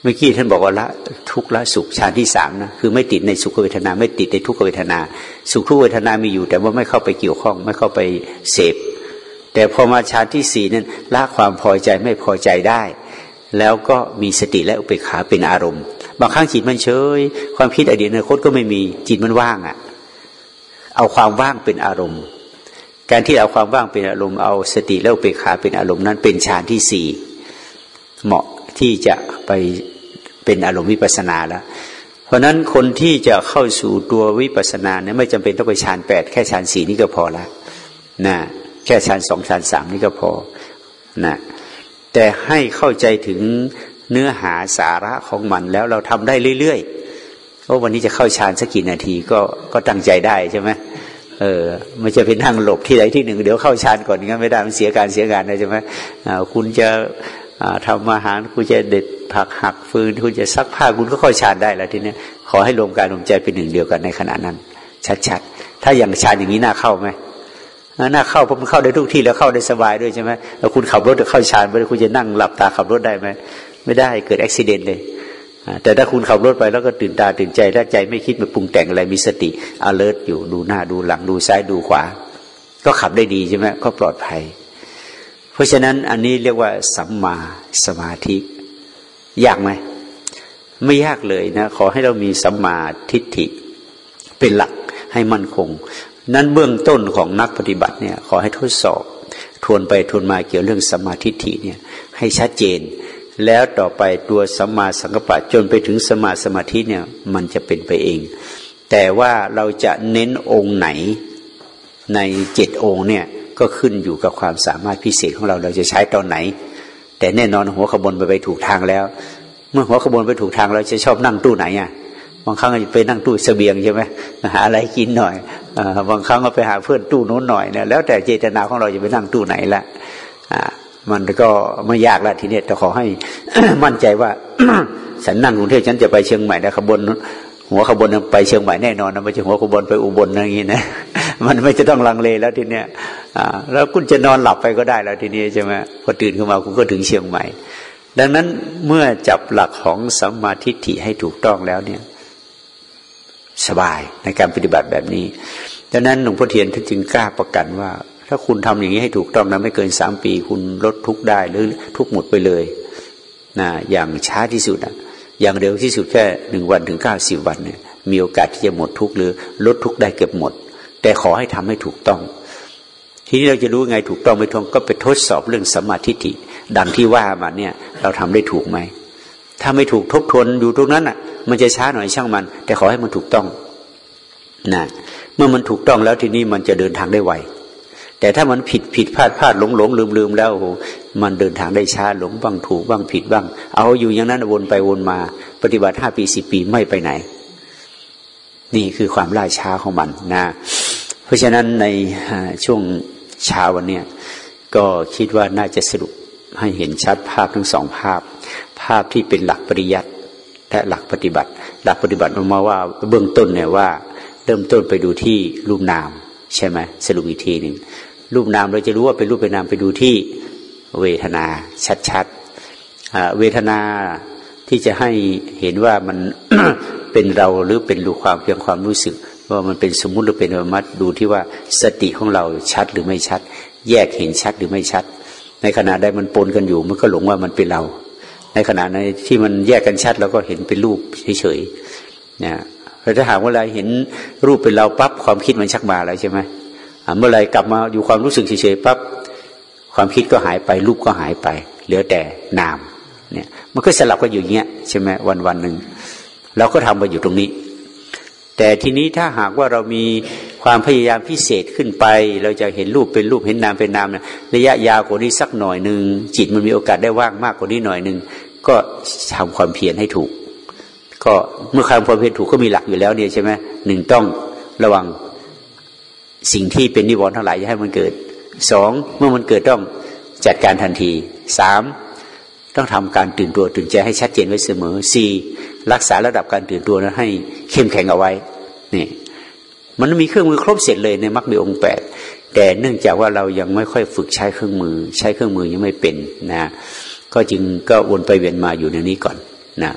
เมื่อกี้ท่านบอกว่าละทุกละสุขฌานที่สามนะคือไม่ติดในสุขเวทนา ไม่ติดในทุกเวทนา สุขทุกเวทนามีอยู่ แต่ว่าไม่เข้าไปเกี่ยวข้อง ไม่เข้าไปเสพ แต่พอมาฌานที่สี่นั้นละความพอใจไม่พอใจได้ แล้วก็มีสติและอุเบกขาเป็นอารมณ์ บางครั้งจิตมันเฉยความคิดอดีตอนาคตก็ไม่มีจิตมันว่างอะ่ะ เอาความว่างเป็นอารมณ์ การที่เอาความว่างเป็นอารมณ์เอาสติและอุเบกขาเป็นอารมณ์นั้นเป็นฌานที่สี่เหมาะ ที่จะไปเป็นอารมณ์วิปัสนาแล้ว เพราะนั้นคนที่จะเข้าสู่ตัววิปัสนาเนี่ยไม่จำเป็นต้องไปฌานแปดแค่ฌานสี่นี่ก็พอละนะแค่ฌานสองฌานสามนี่ก็พอนะแต่ให้เข้าใจถึงเนื้อหาสาระของมันแล้วเราทำได้เรื่อยๆเพราวันนี้จะเข้าฌานสักกี่นาทีก็ก็ตั้งใจได้ใช่ไหมเออไม่จะไปนั่งหลบที่ใดที่หนึ่ง เดี๋ยวเข้าฌานก่อนงั้นไม่ได้มันเสียการเสียการเลยใช่ไหมคุณจะ ทำอาหารคุณจะเด็ดผักหักฟืนคุณจะซักผ้าคุณก็ค่อยฌานได้แล้วทีนี้ขอให้รวมกายรวมใจเป็นหนึ่งเดียวกันในขณะนั้น ชัดๆ ถ้าอย่างฌานอย่างนี้น่าเข้าไหมน่าเข้าเพราะมันเข้าได้ทุกที่แล้วเข้าได้สบายด้วยใช่ไหมแล้วคุณขับรถจะเข้าฌานไปคุณจะนั่งหลับตาขับรถได้ไหมไม่ได้เกิดอุบิเหตุเลยแต่ถ้าคุณขับรถไปแล้วก็ตื่นตาตื่นใจแล้วใจไม่คิดมาปรุงแต่งอะไรมีสติ alert อยู่ดูหน้าดูหลังดูซ้ายดูขวา ก็ขับได้ดีใช่ไหมก็ปลอดภัย ราะฉะนั้นอันนี้เรียกว่าสัมมาสมาธิ ยากไหมไม่ยากเลยนะ ขอให้เรามีสัมมาทิฏฐิเป็นหลักให้มั่นคง นั้นเบื้องต้นของนักปฏิบัติเนี่ย ขอให้ทดสอบ ทวนไปทวนมาเกี่ยวเรื่องสัมมาทิฏฐิเนี่ย ให้ชัดเจน แล้วต่อไปตัวสัมมาสังกัปปะจนไปถึงสัมมาสมาธิเนี่ย มันจะเป็นไปเอง แต่ว่าเราจะเน้นองค์ไหนในเจ็ดองค์เนี่ย ก็ขึ้นอยู่กับความสามารถพิเศษของเราเราจะใช้ตอนไหน แต่แน่นอนหัวขบวนไปไปถูกทางแล้ว เมื่อหัวขบวนไปถูกทางเราจะชอบนั่งตู้ไหนอะบางครั้งไปนั่งตู้เสบียงใช่ไหมหาอะไรกินหน่อยอบางครั้งก็ไปหาเพื่อนตู้โน้นหน่อยเนี่ยแล้วแต่เจตนาของเราจะไปนั่งตู้ไหนละมันก็ไม่ยากละทีนี้แต่ขอให้มั่นใจว่าฉันนั่งกรุงเทพฉันจะไปเชียงใหม่นะขบวนหัวขบวนไปเชียงใหม่แน่นอนนะไม่ใช่หัวขบวนไปอุบลอย่างนี้นะ มันไม่จะต้องลังเลแล้วทีเนี้ยอ่าแล้วคุณจะนอนหลับไปก็ได้แล้วทีนี้ใช่ไหมพอตื่นขึ้นมาคุณก็ถึงเชียงใหม่ ดังนั้นเมื่อจับหลักของสัมมาทิฏฐิให้ถูกต้องแล้วเนี่ย สบายในการปฏิบัติแบบนี้ ดังนั้นหลวงพ่อเทียนท่านจึงกล้าประกันว่า ถ้าคุณทำอย่างนี้ให้ถูกต้องนะไม่เกินสามปี คุณลดทุกได้หรือทุกหมดไปเลยนะอย่างช้าที่สุดอะอย่างเร็วที่สุดแค่หนึ่งวันถึงเก้าสิบวันเนี่ยมีโอกาสที่จะหมดทุกหรือลดทุกได้เก็บหมด แต่ขอให้ทำให้ถูกต้อง ทีนี้เราจะรู้ไงถูกต้องไม่ถูกก็ไปทดสอบเรื่องสมาธิิดังที่ว่ามาเนี่ย เราทำได้ถูกไหมถ้าไม่ถูกทบทวนอยู่ตรงนั้นอะ มันจะช้าหน่อยช่างมัน แต่ขอให้มันถูกต้องนะเมื่อมันถูกต้องแล้วทีนี้มันจะเดินทางได้ไวแต่ถ้ามันผิดผิดพลาดพลาดหลงหลงลืมลืมแล้วโอ้มันเดินทางได้ช้าหลงบ้างถูกบ้างผิดบ้าง เอาอยู่อย่างนั้นวนไปวนมา ปฏิบัติห้าปีสิบปีไม่ไปไหน นี่คือความล่าช้าของมันนะ เพราะฉะนั้นในช่วงเช้าวันนี้ก็คิดว่าน่าจะสรุปให้เห็นชัดภาพทั้งสองภาพ ภาพที่เป็นหลักปริยัติและหลักปฏิบัติ หลักปฏิบัติออมาว่าเบื้องต้นเนี่ยว่า เริ่มต้นไปดูที่รูปนาม ใช่ไหมสรุปอีกทีหนึ่งรูปนามเราจะรู้ว่าเป็นรูปเป็นนามไปดูที่เวทนาชัดๆเวทนาที่จะให้เห็นว่ามันเป็นเราหรือเป็นรูความเพียงความรู้สึก ว่ามันเป็นสมมุติหรือเป็นธรรมะดูที่ว่าสติของเราชัดหรือไม่ชัด แยกเห็นชัดหรือไม่ชัด ในขณะใดมันปนกันอยู่ มันก็หลงว่ามันเป็นเรา ในขณะในที่มันแยกกันชัดเราก็เห็นเป็นรูปเฉยๆนะเราถ้าหากว่าเราเห็นรูปเป็นเราปั๊บความคิดมันชักมาแล้วใช่ไหมเมื่อไรกลับมาอยู่ความรู้สึกเฉยๆปั๊บความคิดก็หายไปรูปก็หายไป เหลือแต่นามเนี่ยมันก็สลับกันอยู่อย่างเงี้ยใช่ไหมวันวันหนึ่งเราก็ทำไปอยู่ตรงนี้ แต่ทีนี้ถ้าหากว่าเรามีความพยายามพิเศษขึ้นไป เราจะเห็นรูปเป็นรูปเห็นนามเป็นนามนะระยะยาวกว่านี้สักหน่อยหนึ่งจิตมันมีโอกาสได้ว่างมากกว่านี้หน่อยหนึ่งก็ทำความเพียรให้ถูก ก็เมื่อทำความเพียรถูกก็มีหลักอยู่แล้วเนี่ยใช่ไหมหนึ่งต้องระวังสิ่งที่เป็นนิวรณ์ทั้งหลายอย่าให้มันเกิดสองเมื่อมันเกิดต้องจัดการทันทีสามต้องทำการตื่นตัวตื่นใจให้ชัดเจนไว้เสมอสี่ รักษาระดับการตื่นตัวนั้นให้เข้มแข็งเอาไว้นี่มันมีเครื่องมือครบเสร็จเลยในมรรคมีองค์แปดแต่เนื่องจากว่าเรายังไม่ค่อยฝึกใช้เครื่องมือ ใช้เครื่องมือยังไม่เป็นนะ ก็จึงก็วนไปเวียนมาอยู่ในนี้ก่อนนะ